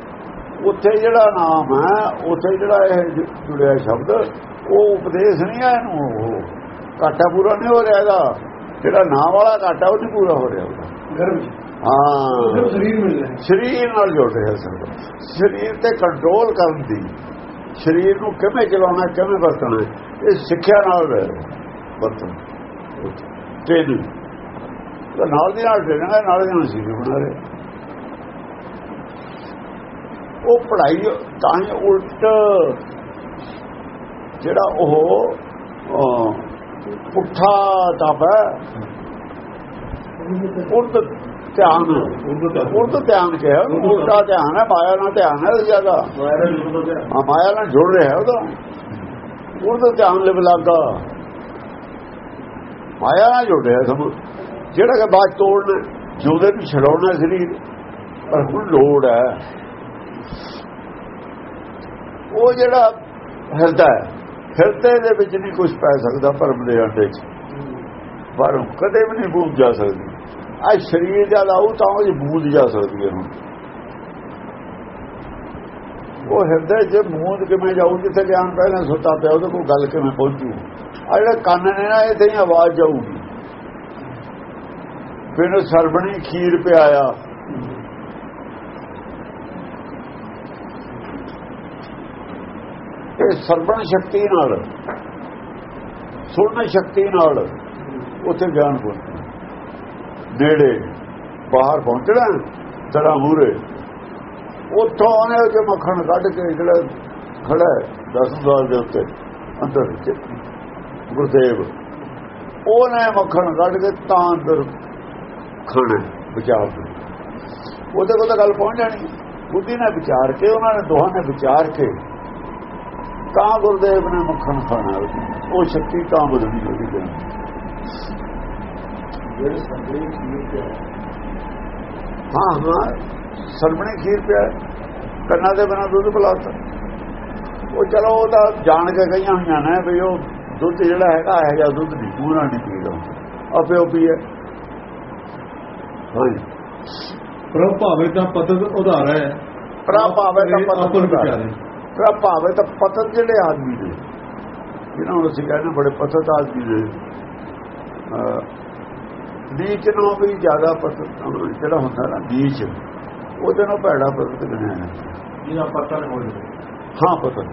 ਉੱਥੇ ਜਿਹੜਾ ਨਾਮ ਹੈ ਉੱਥੇ ਜਿਹੜਾ ਇਹ ਜੁੜਿਆ ਸ਼ਬਦ ਉਹ ਉਪਦੇਸ਼ ਨਹੀਂ ਹੈ ਇਹਨੂੰ ਉਹ ਘਾਟਾ ਪੂਰਾ ਨਹੀਂ ਹੋ ਰਿਹਾ ਇਹਦਾ। ਜਿਹੜਾ ਨਾਮ ਵਾਲਾ ਘਾਟਾ ਉਹ ਨਹੀਂ ਪੂਰਾ ਹੋ ਰਿਹਾ ਉਹਦਾ। ਹਾਂ। ਸਰੀਰ ਨਾਲ ਜੁੜ ਰਿਹਾ ਸਭ ਸਰੀਰ ਤੇ ਕੰਟਰੋਲ ਕਰਨ ਦੀ ਸਰੀਰ ਨੂੰ ਕਿਵੇਂ ਚਲਾਉਣਾ ਕਿਵੇਂ ਵਰਤਣਾ ਇਹ ਸਿੱਖਿਆ ਨਾਲ ਵਰਤਣਾ। ਟ੍ਰੇਨਿੰਗ ਤਾਂ ਨਾਲ ਦੀ ਨਾਲ ਟ੍ਰੇਨਿੰਗ ਹੈ ਨਾਲ ਦੀ ਨਾਲ ਸੀ ਬਣਾ ਰਹੇ ਉਹ ਪੜਾਈ ਤਾਂ ਹੀ ਉਲਟ ਜਿਹੜਾ ਉਹ ਪੁੱਠਾ ਤਪ ਹੈ। ਉਲਟ ਧਿਆਨ ਉਲਟ ਧਿਆਨ ਕਿਹਾ ਉਹਨੂੰ ਉਲਟਾ ਧਿਆਨ ਹੈ, ਮਾਇਆ ਨਾਲ ਧਿਆਨ ਹੈ ਜ਼ਿਆਦਾ ਮਾਇਆ ਨਾਲ ਜੁੜ ਰਿਹਾ ਉਹਦਾ। ਉਹਦਾ ਧਿਆਨ ਲਿਵ ਲੱਗਾ ਮਾਇਆ ਨਾਲ ਜੁੜ ਰਿਹਾ ਸਭ ਜਿਹੜਾ ਕਿ ਬਾਅਦ ਤੋੜਨਾ ਜੋਦੇ ਨੂੰ ਛਡਾਉਣਾ ਸਰੀਰ, ਪਰ ਹੁਣ ਲੋੜ ਹੈ। ਉਹ ਜਿਹੜਾ ਹਿਰਦਾ ਹੈ, ਹਿਰਦੇ ਦੇ ਵਿੱਚ ਨਹੀਂ ਕੁਝ ਪੈ ਸਕਦਾ ਭਰਮ ਦੇ ਅੰਡੇ 'ਚ। ਪਰ ਕਦੇ ਵੀ ਨਹੀਂ ਬੂਝ ਜਾ ਸਕਦੀ। ਆ ਸਰੀਰ ਜਦ ਆਊ ਤਾਂ ਉਹ ਬੂਝ ਜਾ ਸਕਦੀ ਹੈ ਹੁਣ। ਉਹ ਹਿਰਦੇ 'ਚ ਮੂੰਦ ਕਿਵੇਂ ਜਾਊ, ਜਿੱਥੇ ਗਿਆਨ ਪਹਿਲਾਂ ਸੁੱਤਾ ਪਿਆ, ਉਹਦੇ ਕੋਲ ਗੱਲ ਕਿਵੇਂ ਪਹੁੰਚੂ? ਆ ਜਿਹੜਾ ਕੰਨ ਨੇ ਨਾ, ਇਹ ਤੇ ਹੀ ਆਵਾਜ਼ ਜਾਊਗੀ। ਪਿੰਡ ਸਰਬਣੀ ਖੀਰ ਪਿਆਇਆ। ਇਹ ਸਰਬਣ ਸ਼ਕਤੀ ਨਾਲ, ਸੁਣਨ ਸ਼ਕਤੀ ਨਾਲ ਉੱਥੇ ਗਿਆਨ ਪਹੁੰਚਦਾ। ਨੇੜੇ ਬਾਹਰ ਪਹੁੰਚਣਾ ਤੇਰਾ ਮੂਰੇ ਉੱਥੋਂ ਉਹਨੇ ਉਹ ਮੱਖਣ ਕੱਢ ਕੇ ਜਿਹੜਾ ਖੜਾ 10 ਸਾਲ ਦੇ ਉੱਤੇ, ਅੰਦਰ ਵਿੱਚ, ਗੁਰਦੇਵ। ਉਹਨੇ ਮੱਖਣ ਕੱਢ ਕੇ ਤਾਂ ਅੰਦਰ ਖਾਣਾ ਵਿਚਾਰ ਦੇ। ਉਹਦੇ ਕੋਲ ਤਾਂ ਗੱਲ ਪਹੁੰਚ ਜਾਣੀ। ਬੁੱਧੀ ਨੇ ਵਿਚਾਰ ਕੇ ਉਹਨਾਂ ਨੇ ਦੋਹਾਂ ਨੇ ਵਿਚਾਰ ਕੇ ਤਾਂ ਗੁਰਦੇਵ ਨੇ ਮੱਖਣ ਖਾਣਾ। ਉਹ ਸ਼ਕਤੀ ਤਾਂ ਬਦਲਣੀ ਜਿਹੜੇ ਖੀਰ ਤੇ ਹਾਂ ਹਾਂ। ਸਰਬਣੇ ਖੀਰ ਪਿਆ। ਕੰਨਾਂ ਦੇ ਬਿਨਾ ਦੁੱਧ ਪਿਲਾਤਾ ਉਹ ਚਲੋ ਉਹ ਤਾਂ ਜਾਣ ਕੇ ਕਈਆਂ ਹੋਈਆਂ ਨੇ ਵੀ ਉਹ ਦੁੱਧ ਜਿਹੜਾ ਹੈਗਾ ਇਹ ਜਾਂ ਦੁੱਧ ਨਹੀਂ ਪੂਰਾ ਨਹੀਂ ਪੀ ਲਓ ਆਪੇ ਉਹ ਪੀਏ। ਪ੍ਰਭ ਭਾਵੇ ਤਾਂ ਪਤਤ ਉਧਾਰ ਹੈ। ਪ੍ਰਭ ਭਾਵੇ ਤਾਂ ਉਧਾਰ। ਵਿਚਾਰੇ ਪ੍ਰਭ ਭਾਵੇ ਤਾਂ ਪਤਤ ਜਿਹੜੇ ਆਦਮੀ ਨੇ ਜਿਹਨਾਂ ਨੂੰ ਅਸੀਂ ਕਹਿੰਦੇ ਬੜੇ ਪਤਤ ਆਦਮੀ ਅਹ, ਨੀਚ ਨੂੰ ਵੀ ਜ਼ਿਆਦਾ ਪਤਤ ਜਿਹੜਾ ਹੁੰਦਾ ਨਾ ਨੀਚ ਉਹਦੇ ਨਾਲ ਭੈੜਾ ਪਤਤ ਗਿਣਿਆ ਜਾਂਦਾ ਜਿਹਦਾ ਪਤਾ ਨਹੀਂ ਹੋਵੇ ਹਾਂ ਪਤਾ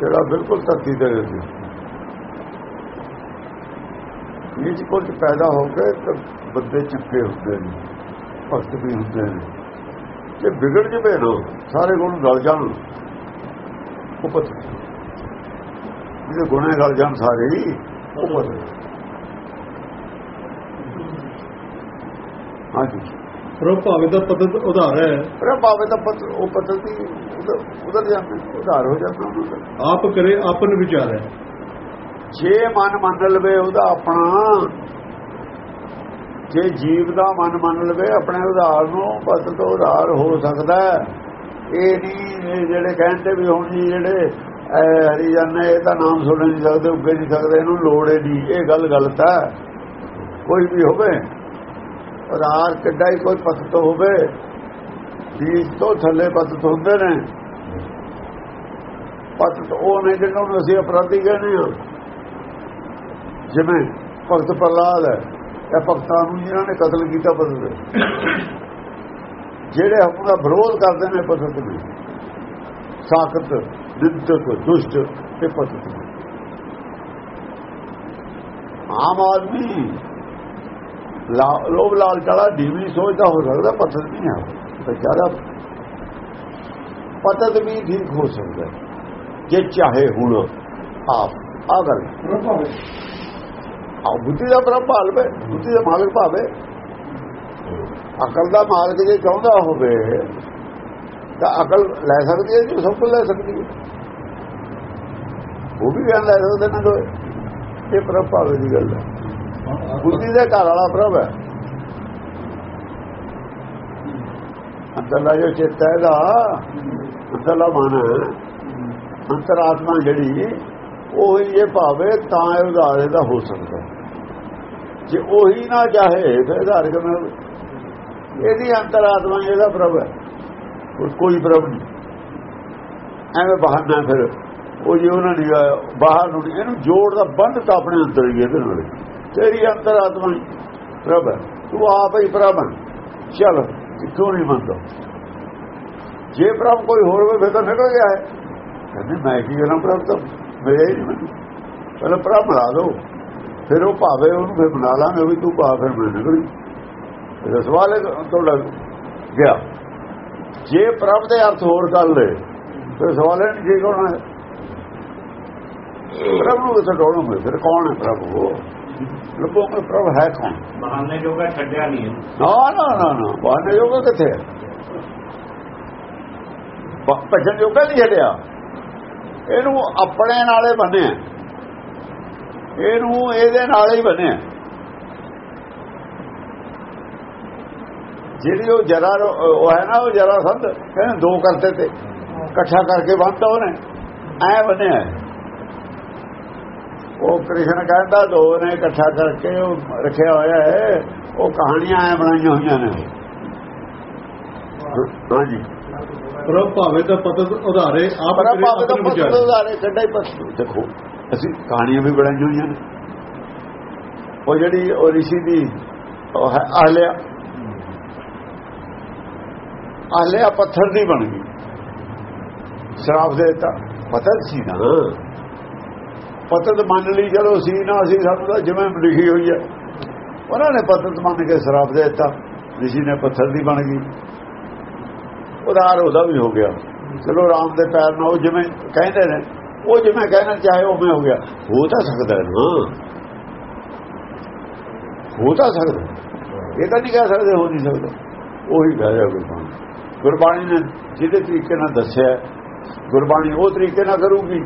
ਜਿਹੜਾ ਬਿਲਕੁਲ ਧਰਤੀ ਤੇ ਰਹਿੰਦੇ। ਇਹ ਜੀ ਕੋਲ ਪੈਦਾ ਹੋ ਕੇ ਤਾਂ ਬੰਦੇ ਚੁੱਕੇ ਹੁੰਦੇ ਨੇ ਭਗਤ ਵੀ ਹੁੰਦੇ ਨੇ। ਜੇ ਵਿਗੜ ਜਵੇ ਨਾ ਸਾਰੇ ਗੁਣ ਗਲ ਜਾਣ। ਉਹ ਪਤਾ ਜਿਹਦੇ ਗੁਣੇ ਗਲ ਜਾਣ ਸਾਰੇ ਹੀ ਉਹ ਪਤਾ ਹਾਂਜੀ ਪ੍ਰਭ ਭਾਵੇ ਤਾਂ ਪਤਤ ਉਧਾਰ ਹੈ। ਪਰ ਭਾਵੇਂ ਤਾਂ ਪਤ ਉਹ ਪਤਤੀ ਉਧਰ ਜਾਂਦੇ ਉਧਾਰ ਹੋ ਜਾਂਦਾ। ਦਾ ਆਪ ਕਰੇ ਆਪਨ ਵਿਚਾਰ ਹੈ। ਜੇ ਮਨ ਮੰਨ ਲਵੇ ਉਹਦਾ ਆਪਣਾ ਜੇ ਜੀਵ ਦਾ ਮਨ ਮੰਨ ਲਵੇ ਆਪਣੇ ਉਧਾਰ ਨੂੰ ਬਸ ਤੋਂ ਉਧਾਰ ਹੋ ਸਕਦਾ ਇਹ ਨਹੀਂ ਇਹ ਜਿਹੜੇ ਕਹਿੰਦੇ ਵੀ ਹੁਣ ਜੀ ਜਿਹੜੇ ਅਹ, ਹਰੀਜਨ ਇਹਦਾ ਨਾਮ ਸੁਣ ਨਹੀਂ ਸਕਦੇ ਉੱਗੇ ਨਹੀਂ ਸਕਦੇ ਇਹਨੂੰ ਲੋੜ ਹੀ ਨਹੀਂ। ਇਹ ਗੱਲ ਗਲਤ ਹੈ। ਕੋਈ ਵੀ ਹੋਵੇ ਉਧਾਰ ਕਿੱਡਾ ਹੀ ਕੋਈ ਪਤਤ ਹੋਵੇ ਬੀਜ ਤੋਂ ਥੱਲੇ ਪਤਤ ਹੁੰਦੇ ਨੇ। ਪਤਤ ਉਹ ਨੇ ਜਿਹਨਾਂ ਨੂੰ ਅਸੀਂ ਅਪਰਾਧੀ ਕਹਿੰਦੇ ਹਾਂ। ਜਿਵੇਂ ਭਗਤ ਪ੍ਰਲਾਦ ਹੈ, ਇਹ ਭਗਤਾਂ ਨੂੰ ਜਿਨ੍ਹਾਂ ਨੇ ਕਤਲ ਕੀਤਾ ਬਦਲ ਜਿਹੜੇ ਹਕਮ ਦਾ ਵਿਰੋਧ ਕਰਦੇ ਨੇ ਪਤਤ ਨੇ। ਸਾਖਤ, ਨਿੰਦਕ, ਦੁਸ਼ਟ ਤੇ ਪਤਤ ਆਮ ਆਦਮੀ ਲਾ- ਲੋਭ ਲਾਲ ਚਲਾ ਡੀਵੀ ਸੋਚਦਾ, ਹੋ ਸਕਦਾ ਪਤਤ ਨਹੀਂ ਹੈ ਵਿਚਾਰਾ ਪਤਤ ਵੀ ਠੀਕ ਹੋ ਸਕਦਾ ਜੇ ਚਾਹੇ ਹੁਣ ਆਪ ਆ ਗੱਲ। ਆ ਬੁੱਧੀ ਦਾ ਪ੍ਰਭ ਭਾਲਵੇ ਬੁੱਧੀ ਦਾ ਮਾਲਕ ਭਾਵੇ। ਅਕਲ ਦਾ ਮਾਲਕ ਜੇ ਚਾਹੁੰਦਾ ਹੋਵੇ, ਤਾਂ ਅਕਲ ਲੈ ਸਕਦੀ ਹੈ ਜੀ, ਸਭ ਕੁਝ ਲੈ ਸਕਦੀ ਹੈ। ਉਹ ਵੀ ਗੱਲ ਲੈ ਸਕਦੇ ਨਾ ਦੋਏ ਇਹ ਪ੍ਰਭ ਭਾਵੇ ਦੀ ਗੱਲ ਹੈ। ਬੁੱਧੀ ਦੇ ਘਰ ਵਾਲਾ ਪ੍ਰਭ ਹੈ। ਅੰਦਰਲਾ ਜੋ ਚਿੱਤ ਹੈ ਦਾ ਅੰਦਰਲਾ ਮਨ ਹੈ। ਅੰਤਰਾਤਮਾ ਜਿਹੜੀ, ਉਹ ਇਹ ਭਾਵੇ, ਤਾਂ ਇਹ ਉਧਾਰੇ ਦਾ ਹੋ ਸਕਦਾ ਜੇ ਉਹੀ ਨਾ ਚਾਹੇ, ਫਿਰ ਉਧਾਰ ਕਿਵੇਂ ਹੋਵੇ? ਇਹਦੀ ਅੰਤਰਾਤਮਾ, ਇਹਦਾ ਪ੍ਰਭ ਹੈ। ਕੋਈ ਪ੍ਰਭ ਨਹੀਂ। ਐਵੇਂ ਬਹਾਨਾ ਫਿਰ। ਉਹ ਜੇ ਉਹਨਾਂ ਨੇ ਬਾਹਰ ਨੂੰ ਇਹਨੂੰ ਜੋੜ ਦਾ ਬੰਦ ਤਾਂ ਆਪਣੇ ਅੰਦਰ ਹੀ ਇਹਦੇ ਨਾਲ। ਤੇਰੀ ਅੰਤਰਾਤਮਾ ਹੀ ਪ੍ਰਭ ਹੈ। ਤੂੰ ਆਪ ਹੀ ਪ੍ਰਭ ਹੈ। ਚਲ ਕਿਉਂ ਨਹੀਂ ਮੰਨਦਾ। ਜੇ ਪ੍ਰਭ ਕੋਈ ਹੋਰ ਹੋਵੇ, ਫਿਰ ਤਾਂ ਨਿਕਲ ਗਿਆ ਹੈ। ਕਹਿੰਦੇ, ਮੈਂ ਕੀ ਕਰਾਂ ਪ੍ਰਭ ਤਾਂ? ਮੇਰੇ ਹੀ ਨਹੀਂ ਮੈਨੂੰ ਪਹਿਲਾਂ ਪ੍ਰਭ ਲਾ ਦੋ ਫਿਰ ਉਹ ਭਾਵੇ ਉਹਨੂੰ ਫਿਰ ਬਣਾ ਲਾਂਗੇ ਵੀ ਤੂੰ ਭਾ ਫਿਰ ਮੈਂ ਨਿਕਲੀ। ਸਵਾਲ ਹੈ ਤੁਹਾਡਾ ਗਿਆ। ਜੇ ਪ੍ਰਭ ਦੇ ਅਰਥ ਹੋਰ ਕਰ ਲੈ ਫਿਰ ਸਵਾਲ ਹੈ ਠੀਕ ਹੋਣਾ ਹੈ? ਪ੍ਰਭ ਨੂੰ ਕਿੱਥੇ ਢੋਣੋਗੇ ਫਿਰ ਕੌਣ ਹੈ ਪ੍ਰਭ ਉਹ? ਲੱਭੋ ਕਿ ਪ੍ਰਭ ਹੈ ਕੌਣ? ਬਹਾਨੇ ਜੋਗਾ ਛੱਡਿਆ ਨਹੀਂ। ਨਾ ਨਾ ਨਾ ਨਾ। ਬਾਹਰ ਜੋਗਾ ਕਿੱਥੇ ਹੈ? ਭਜਨ ਜੋਗਾ ਨਹੀਂ ਛੱਡਿਆ। ਇਹਨੂੰ ਆਪਣੇ ਨਾਲੇ ਬੰਨਿਆ। ਇਹਨੂੰ ਇਹਦੇ ਨਾਲ ਹੀ ਬੰਨਿਆ ਜਿਹੜੀ ਉਹ ਜਰਾ ਉਹ ਹੈ ਨਾ ਉਹ ਜਰਾ ਸੰਤ ਕਹਿੰਦੇ ਦੋ ਕਰਤੇ ਤੇ ਇਕੱਠਾ ਕਰਕੇ ਬੰਨਤਾ ਉਹਨੇ ਐ ਬੰਨਿਆ ਉਹ ਕ੍ਰਿਸ਼ਨ ਕਹਿੰਦਾ ਦੋ ਨੇ ਇਕੱਠਾ ਕਰਕੇ ਉਹ ਰੱਖਿਆ ਹੋਇਆ ਹੈ ਉਹ ਕਹਾਣੀਆਂ ਐ ਬਣਾਈਆਂ ਹੋਈਆਂ ਨੇ। ਹਾਂਜੀ। ਪ੍ਰਭ ਭਾਵੇ ਤਾਂ ਪਤਤ ਉਧਾਰੇ ਆਪ ਪਰ ਕਰੇ ਆਪਾਂ ਤਾਂ ਵਿਚਾਰੇ ਉਦਾਰੇ ਕੱਢਾ ਹੀ ਪਸੰਦ ਦੇਖੋ ਅਸੀਂ ਕਹਾਣੀਆਂ ਵੀ ਬਣਾਈਆਂ ਹੋਈਆਂ ਨੇ। ਉਹ ਜਿਹੜੀ ਉਹ ਰਿਸ਼ੀ ਦੀ ਉਹ ਹੈ ਆਲਿਆ। ਆਲਿਆ ਪੱਥਰ ਦੀ ਬਣ ਗਈ। ਸ਼ਰਾਬ ਦੇ ਦਿੱਤਾ। ਪਤਨ ਸੀ ਨਾ। ਪਤਨ ਮੰਨ ਲਈ ਚਲੋ ਸੀ ਨਾ ਅਸੀਂ ਸਾਨੂੰ ਤਾਂ ਜਿਵੇਂ ਲਿਖੀ ਹੋਈ ਹੈ। ਉਹਨਾਂ ਨੇ ਪਤਨ ਮੰਨ ਕੇ ਸ਼ਰਾਬ ਦੇ ਦਿੱਤਾ। ਰਿਸ਼ੀ ਨੇ ਪੱਥਰ ਦੀ ਬਣ ਗਈ। ਉਧਾਰ ਉਹਦਾ ਵੀ ਹੋ ਗਿਆ। ਚਲੋ ਰਾਮ ਦੇ ਪੈਰ ਨਾਲ ਉਹ ਜਿਵੇਂ ਕਹਿੰਦੇ ਨੇ ਉਹ ਜਿਵੇਂ ਕਹਿਣਾ ਚਾਹੇ ਉਹ ਮੈਂ ਹੋ ਗਿਆ। ਹੋ ਤਾਂ ਸਕਦਾ ਨਾ। ਹੋ ਤਾਂ ਸਕਦਾ ਇਹ ਤਾਂ ਨਹੀਂ ਕਹਿ ਸਕਦੇ, ਹੋ ਨਹੀਂ ਸਕਦਾ। ਉਹੀ ਕਹਿ ਰਿਹਾ ਗੁਰਬਾਣੀ। ਗੁਰਬਾਣੀ ਨੇ ਜਿਹਦੇ ਤਰੀਕੇ ਨਾਲ ਦੱਸਿਆ ਗੁਰਬਾਣੀ ਉਹ ਤਰੀਕੇ ਨਾਲ ਕਰੂਗੀ।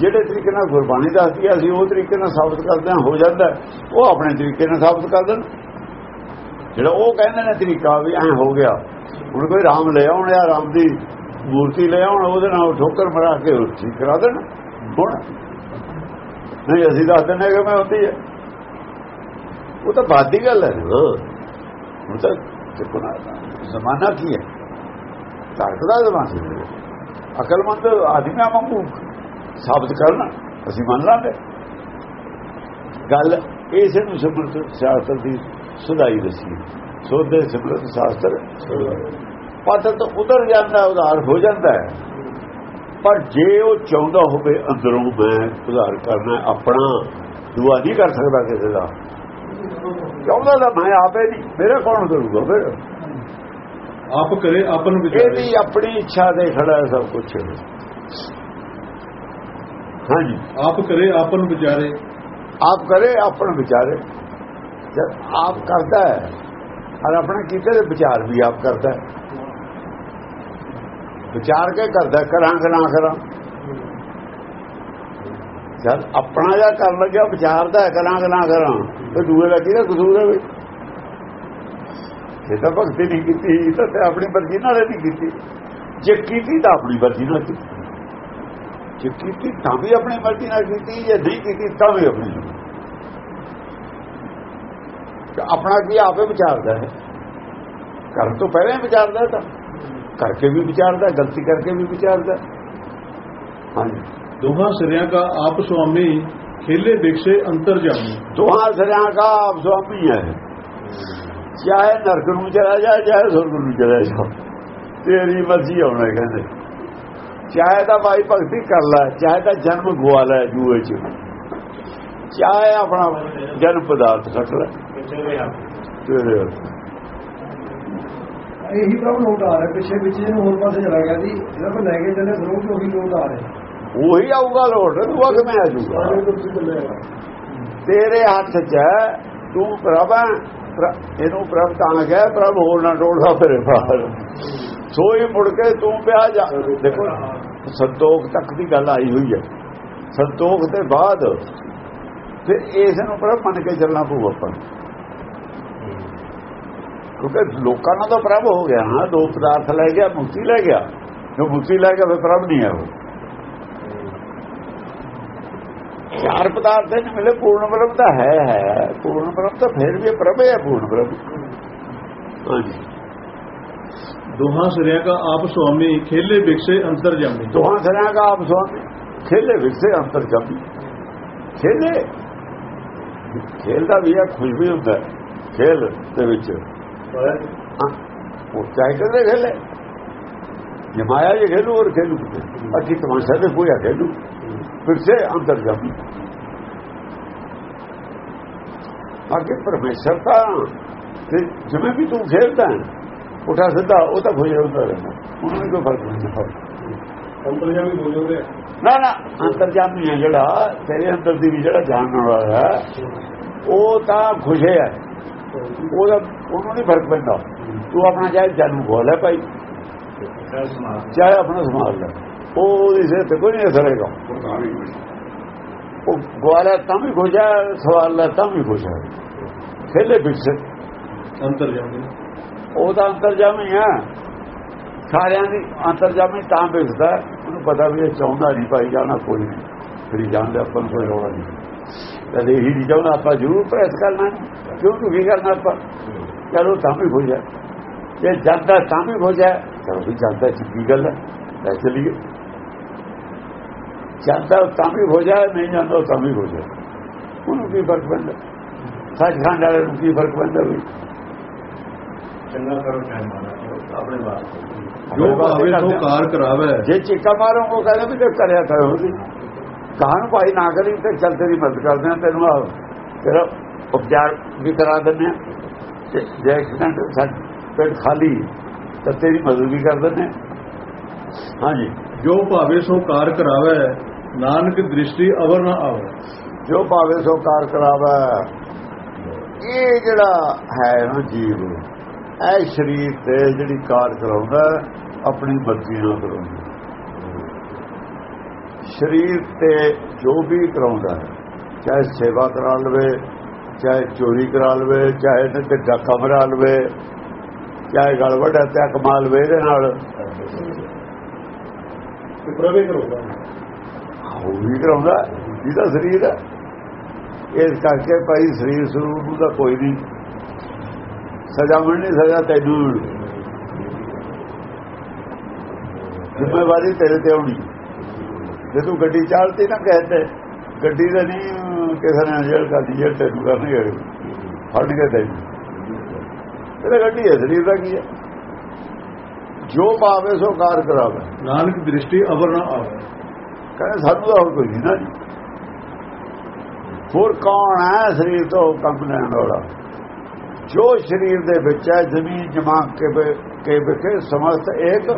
ਜਿਹੜੇ ਤਰੀਕੇ ਨਾਲ ਗੁਰਬਾਣੀ ਦੱਸਦੀ ਹੈ, ਅਸੀਂ ਉਹ ਤਰੀਕੇ ਨਾਲ ਸਾਬਤ ਕਰਦੇ ਹਾਂ, ਹੋ ਜਾਂਦਾ ਉਹ ਆਪਣੇ ਤਰੀਕੇ ਨਾਲ ਸਾਬਤ ਕਰ ਦੇਣ। ਜਿਹੜਾ ਉਹ ਕਹਿੰਦੇ ਨੇ ਤਰੀਕਾ ਵੀ ਐ ਹੋ ਗਿਆ। ਹੁਣ ਕੋਈ ਰਾਮ ਲੈ ਆਉਣ ਆ ਰਾਮ ਦੀ ਮੂਰਤੀ ਲੈ ਆਉਣ, ਉਹਦੇ ਨਾਲ ਠੋਕਰ ਮਰਾ ਕੇ ਉਹ ਠੀਕ ਕਰਾ ਦੇਣ। ਹੁਣ। ਨਹੀਂ, ਅਸੀਂ ਦੱਸ ਦਿੰਦੇ ਕਿ ਮੈਂ ਹੁੰਦੀ ਹੈ ਉਹ ਤਾਂ ਬਾਤ ਦੀ ਗੱਲ ਹੈ ਨਾ। ਉਹ ਤਾਂ ਦੇਖੋ ਨਾ, ਜ਼ਮਾਨਾ ਕੀ ਹੈ? ਤਰਕ ਦਾ ਜ਼ਮਾਨਾ ਹੈ ਅਕਲਮੰਦ ਆਦਮੀਆਂ ਵਾਂਗੂ ਸਾਬਤ ਕਰਨਾ, ਅਸੀਂ ਮੰਨ ਲਾਂਗੇ। ਗੱਲ ਇਸ ਨੂੰ ਸਿਮਰਤ ਸ਼ਾਸਤਰ ਦੀ ਸੁਧਾਈ ਦਸੀ। ਸੋਧੇ ਸਿਮਰਤ ਸ਼ਾਸਤਰ। ਪਤਤ ਉਧਰ ਜਾਂਦਾ ਉਧਾਰ ਹੋ ਜਾਂਦਾ ਹੈ। ਪਰ ਜੇ ਉਹ ਚਾਹੁੰਦਾ ਹੋਵੇ ਅੰਦਰੋਂ ਮੈਂ ਉਧਾਰ ਕਰਨਾ ਆਪਣਾ ਦੁਆ ਨਹੀਂ ਕਰ ਸਕਦਾ ਕਿਸੇ ਦਾ। ਚਾਹੁੰਦਾ ਤਾਂ ਮੈਂ ਆਪੇ ਨਹੀਂ ਮੇਰੇ ਕੌਣ ਕਰੂਗਾ ਫਿਰ। ਆਪ ਕਰੇ ਆਪਨ ਵਿਚਾਰੇ। ਇਹਦੀ ਆਪਣੀ ਇੱਛਾ ਦੇ ਖੜਾ ਹੈ ਸਭ ਕੁਝ ਹਾਂਜੀ। ਆਪ ਕਰੇ ਆਪਨ ਵਿਚਾਰੇ। ਆਪ ਕਰੇ ਆਪਣ ਵਿਚਾਰੇ। ਜਦ ਆਪ ਕਰਦਾ ਹੈ ਔਰ ਆਪਣੇ ਕੀਤੇ ਦੇ ਵਿਚਾਰ ਵੀ ਆਪ ਕਰਦਾ ਹੈ। ਵਿਚਾਰ ਕੇ ਕਰਦਾ ਕਰਾਂ ਕਿ ਨਾ ਕਰਾਂ। ਜਦ ਆਪਣਾ ਜਾਂ ਕਰਨ ਲੱਗਿਆ ਵਿਚਾਰਦਾ ਹੈ, ਕਰਾਂ ਕਿ ਨਾ ਕਰਾਂ। ਤੇ ਦੂਏ ਦਾ ਕਿਹਦਾ ਕਸੂਰ ਹੈ ਇਹ ਤਾਂ ਭਗਤੀ ਨਹੀਂ ਕੀਤੀ ਇਹ ਤਾਂ ਆਪਣੀ ਮਰਜ਼ੀ ਨਾਲ ਨਹੀਂ ਕੀਤੀ। ਜੇ ਕੀਤੀ ਤਾਂ ਆਪਣੀ ਮਰਜ਼ੀ ਨਾਲ ਕੀਤੀ। ਜੇ ਕੀਤੀ ਤਾਂ ਵੀ ਆਪਣੀ ਮਰਜ਼ੀ ਨਾਲ ਕੀਤੀ ਜੇ ਨਹੀਂ ਕੀਤੀ ਤਾਂ ਵੀ ਆਪਣੀ ਤੇ ਆਪਣਾ ਕੀ ਆਪੇ ਵਿਚਾਰਦਾ ਹੈ? ਕਰਨ ਤੋਂ ਪਹਿਲਾਂ ਵਿਚਾਰਦਾ ਤਾਂ। ਕਰਕੇ ਵੀ ਵਿਚਾਰਦਾ ਗਲਤੀ ਕਰਕੇ ਵੀ ਵਿਚਾਰਦਾ। ਹਾਂਜੀ। ਦੋਹਾਂ ਸਿਰਿਆਂ ਦਾ ਆਪ ਸੁਆਮੀ ਖੇਲੇ ਵਿਕਸੇ ਅੰਤਰ ਜਾਮੀ। ਦੋਹਾਂ ਸਿਰਾਂ ਦਾ ਆਪ ਸੁਆਮੀ ਹੈ। ਚਾਹੇ ਨਰਕ ਨੂੰ ਚਲਾ ਜਾਏ ਚਾਹੇ ਸੁਰਗ ਨੂੰ ਚਲਾ ਜਾਏ। ਤੇਰੀ ਮਰਜ਼ੀ ਆਉਣਾ ਕਹਿੰਦੇ। ਚਾਹੇ ਤਾਂ ਭਾਈ ਭਗਤੀ ਕਰ ਲੈ ਚਾਹੇ ਤਾਂ ਜਨਮ ਗਵਾ ਲੈ ਜੂਏ ਚ। ਚਾਹੇ ਆਪਣਾ ਜਨਮ ਪਦਾਰਥ ਕੱਟ ਲੈ। ਤੇਰੇ ਇਹੀ ਪ੍ਰਭ ਲੋਟ ਆ ਰਿਹਾ ਪਿੱਛੇ ਪਿੱਛੇ ਨੂੰ ਹੋਰ ਪਾਸੇ ਚਲਾ ਗਿਆ ਸੀ ਜਿਹੜਾ ਕੋ ਲੈ ਕੇ ਚੱਲੇ ਸਰੋਂ ਤੋਂ ਉਹੀ ਲੋਟ ਆ ਰਿਹਾ। ਉਹੀ ਆਊਗਾ ਲੋਟ ਤੂੰ ਕਿਵੇਂ ਆ ਸਾਰੇ ਕੁਝ ਚੱਲਿਆ ਤੇਰੇ ਹੱਥ 'ਚ ਤੂੰ ਪ੍ਰਭ ਇਹਨੂੰ ਪ੍ਰਭ ਤਾਂ ਕਹਿ ਪ੍ਰਭ ਹੋਰ ਨਾ ਟੋੜਦਾ ਫਿਰੇ ਬਾਹਰ ਸੋਈ ਮੁੜ ਕੇ ਤੂੰ ਪਿਆ ਜਾ। ਦੇਖੋ ਸੰਤੋਖ ਤੱਕ ਦੀ ਗੱਲ ਆਈ ਹੋਈ ਹੈ। ਸੰਤੋਖ ਦੇ ਬਾਅਦ ਫਿਰ ਇਸ ਨੂੰ ਪ੍ਰਭ ਮੰਨ ਕੇ ਚੱਲਣਾ ਪਊ ਆਪਾਂ। ਕਿਉਂਕਿ ਲੋਕਾਂ ਨਾਲ ਤਾਂ ਪ੍ਰਭ ਹੋ ਗਿਆ ਨਾ ਦੋ ਪਦਾਰਥ ਲੈ ਗਿਆ ਮੁਕਤੀ ਲੈ ਗਿਆ। ਜੋ ਮੁਕਤੀ ਲੈ ਗਿਆ ਫਿਰ ਪ੍ਰਭ ਨਹੀਂ ਹੈ ਉਹ। ਚਾਰ ਪਦਾਰਥ ਨੇ ਮਿਲੇ ਪੂਰਨ ਬ੍ਰਹਮ ਤਾਂ ਹੈ ਹੈ। ਪੂਰਨ ਬ੍ਰਹਮ ਤਾਂ ਫਿਰ ਵੀ ਪ੍ਰਭ ਹੈ ਪੂਰਨ ਬ੍ਰਹਮ। ਹਾਂਜੀ। ਦੋਹਾਂ ਸਿਰਿਆਂ ਦਾ ਆਪ ਸੁਆਮੀ ਖੇਲੇ ਵਿਕਸੇ ਅੰਤਰ ਜਾਮੀ। ਦੋਹਾਂ ਸਰਿਆਂ ਦਾ ਆਪ ਸਵਾਮੀ ਖੇਲੇ ਵਿਸੇ ਅੰਤਰ ਜਾਮੀ। ਖੇਲੇ? ਖੇਲ ਦਾ ਵੀ ਹੈ ਖੁਸ਼ ਵੀ ਹੁੰਦਾ ਹੈ, ਖੇਲ ਦੇ ਵਿੱਚ। ਹਾਂ, ਉਹ ਚਾਹੇ ਕਦੇ ਖੇਲੇ ਜੇ ਮਾਇਆ ਜੇ ਖੇਲੂ ਔਰ ਖੇਲੂ ਅੱਛੀ ਤਮਾਸ਼ਾ ਦੇ ਕੋਈ ਆ ਖੇਲੂ ਫਿਰ ਸੇ ਅੰਤਰ ਜਾਮੀ ਅੱਗੇ ਪਰਮੇਸ਼ਰ ਤਾਂ ਤੇ ਜਿਵੇਂ ਵੀ ਤੂੰ ਖੇਲਦਾ ਹੈ ਉਠਾ ਸਿੱਧਾ ਉਹ ਤਾਂ ਖੁਸ਼ ਹੁੰਦਾ ਰਹਿੰਦਾ। ਉਹਨੂੰ ਵੀ ਕੋਈ ਫ਼ਰਕ ਨਹੀਂ ਪੈਂਦਾ। ਅੰਤਰਜਾਮੀ ਬੋਲੋਗੇ ਨਾ ਨਾ ਅੰਤਰਜਾਮੀ ਹੈ ਜਿਹੜਾ ਤੇਰੇ ਅੰਦਰ ਦੀ ਵੀ ਜਿਹੜਾ ਜਾਣਨ ਵਾਲਾ ਹੈ ਉਹ ਤਾਂ ਖੁਸ਼ ਹੈ। ਉਹਦਾ ਉਹਨੂੰ ਨਹੀਂ ਫ਼ਰਕ ਪੈਂਦਾ। ਤੂੰ ਆਪਣਾ ਚਾਹੇ ਜਨਮ ਹੈ ਭਾਈ। ਸਮਾਜ ਚਾਹੇ ਆਪਣਾ ਸੰਭਾਲ ਲੈ। ਉਹ ਉਹਦੀ ਸਿਹਤ ਤੇ ਕੋਈ ਨਹੀਂ ਅਸਰ ਹੈਗਾ। ਉਹ ਗਵਾਲਾ ਤਾਂ ਵੀ ਖੁਸ਼ ਹੈ ਸਵਾਲ ਲੈ ਤਾਂ ਵੀ ਖੁਸ਼ ਹੈ ਖੇਲੇ ਵਿੱਚ ਅੰਤਰ ਜਾਮੀ। ਉਹ ਤਾਂ ਅੰਤਰਜਾਮੀ ਹੈ ਸਾਰਿਆਂ ਦੀ ਅੰਤਰਜਾਮੀ ਤਾਂ ਵਿਖਦਾ ਉਹਨੂੰ ਪਤਾ ਵੀ ਇਹ ਚਾਹੁੰਦਾ ਨਹੀਂ ਭਾਈ ਜਾਣਾ ਕੋਈ ਨਹੀਂ। ਕਰੀ ਜਾਂਦੇ ਆਪਾਂ ਨੂੰ ਕੋਈ ਲੋੜ ਨਹੀਂ। ਕਦੇ ਇਹੀ ਨਹੀਂ ਚਾਹੁੰਦਾ ਆਪਾਂ ਜ਼ਰੂਰ ਪ੍ਰੈਸ ਕਰਨਾ। ਕਿਉਂ ਦੁਖੀ ਕਰਨਾ ਆਪਾਂ? ਚਲੋ ਤਾਂ ਵੀ ਹੋ ਜਾ ਜੇ ਜਾਂਦਾ ਤਾਂ ਵੀ ਹੋ ਜਾ ਚਲੋ ਵੀ ਜਾਂਦਾ ਚੰਗੀ ਗੱਲ ਹੈ ਲੈ ਚਲੀਏ। ਜਾਂਦਾ ਤਾਂ ਵੀ ਹੋ ਜਾ ਨਹੀਂ ਜਾਂਦਾ ਤਾਂ ਵੀ ਹੋ ਜਾ ਉਹਨੂੰ ਕੀ ਫ਼ਰਕ ਪੈਂਦਾ? ਸੱਚਖੰਡ ਵਾਲੇ ਨੂੰ ਕੀ ਫ਼ਰਕ ਪੈਂਦਾ ਵੀ? ਚੰਗਾ ਕਰੋ ਟਾਈਮ ਆਪਣੇ ਵਾਸਤੇ। ਜੋ ਭਾਵੇ ਸੋ ਕਾਰ ਕਰਾਵੇ। ਜੇ ਚੀਕਾ ਮਾਰੋ ਉਹ ਕਹਿੰਦਾ ਵੀ ਤੇ ਕਰਿਆ ਕਰੋ ਜੀ ਕਹਾਣ ਭਾਈ ਨਾ ਕਰੀ ਤੇ ਚੱਲ ਤੇਰੀ ਮਦਦ ਕਰਦੇ ਆ ਤੈਨੂੰ ਆ ਤੇਰਾ ਉਪਚਾਰ ਵੀ ਕਰਾ ਦਿੰਦੇ ਆ। ਤੇ ਜੇ ਐਕਸੀਡੈਂਟ ਸਾਡ ਪੇਟ ਖਾਲੀ ਤਾਂ ਤੇਰੀ ਮਦਦ ਵੀ ਕਰ ਦਿੰਦੇ ਹਾਂਜੀ। ਜੋ ਭਾਵੇ ਸੋ ਕਾਰ ਕਰਾਵੇ ਨਾਨਕ ਦ੍ਰਿਸ਼ਟੀ ਅਵਰ ਨਾ ਆਵੇ। ਜੋ ਭਾਵੇਂ ਸੋ ਕਾਰ ਕਰਾਵਾ ਇਹ ਜਿਹੜਾ ਹੈ ਨਾ ਜੀਵ ਇਹ ਸਰੀਰ ਤੇ ਜਿਹੜੀ ਕਾਰ ਕਰਾਉਂਦਾ ਆਪਣੀ ਮਰਜ਼ੀ ਨਾਲ ਕਰਾਉਂਦਾ ਸਰੀਰ ਤੇ ਜੋ ਵੀ ਕਰਾਉਂਦਾ ਚਾਹੇ ਸੇਵਾ ਕਰਾ ਲਵੇ ਚਾਹੇ ਚੋਰੀ ਕਰਾ ਲਵੇ ਚਾਹੇ ਤੇ ਟਿੱਡਾ ਕਮਰਾ ਲਵੇ ਚਾਹੇ ਗੜਬੜ ਤੇ ਕਮਾ ਲਵੇ ਇਹਦੇ ਨਾਲ। ਤੇ ਪ੍ਰਵੇ ਕਰੋਗਾ ਉਹ ਵੀ ਕਰਾਉਂਦਾ ਜਿਹਦਾ ਸਰੀਰ ਹੈ। ਇਸ ਕਰਕੇ ਭਾਈ ਸਰੀਰ ਸਰੂਪ ਨੂੰ ਤਾਂ ਕੋਈ ਨਹੀਂ। ਸਜ਼ਾ ਮਿਲਣੀ ਸਜ਼ਾ ਤੈਨੂੰ ਜ਼ਿੰਮੇਵਾਰੀ ਤੇਰੇ ਤੇ ਆਉਣੀ। ਜੇ ਤੂੰ ਗੱਡੀ ਚਾਲਤੀ ਨਾ ਕਹਿੰਦੇ ਗੱਡੀ ਦਾ ਨਹੀਂ ਕਿਸੇ ਨੇ ਜੇਲ੍ਹ ਕਰਦੀ ਜੇਲ੍ਹ ਤੈਨੂੰ ਕਰਨੀ ਹੈ ਫੜ ਕੇ ਤੈਨੂੰ ਇਹ ਗੱਡੀ ਹੈ ਸਰੀਰ ਦਾ ਕੀ ਹੈ? ਜੋ ਪਾਵੇ ਸੋ ਕਾਰ ਕਰਾਵੇ। ਨਾਨਕ ਦ੍ਰਿਸ਼ਟੀ ਅਵਰ ਨਾ ਆਵੇ। ਕਹਿੰਦੇ ਸਾਨੂੰ ਤਾਂ ਹੋਰ ਕੋਈ ਨਹੀਂ ਨਾ ਹੋਰ ਕੌਣ ਹੈ ਸਰੀਰ ਤੋਂ ਕੰਮ ਲੈਣ ਵਾਲਾ? ਜੋ ਸਰੀਰ ਦੇ ਵਿੱਚ ਹੈ ਜ਼ਮੀਨ ਜਮਾ ਕੇ ਕੇ ਵਿਖੇ ਸਮਸਤ ਇੱਕ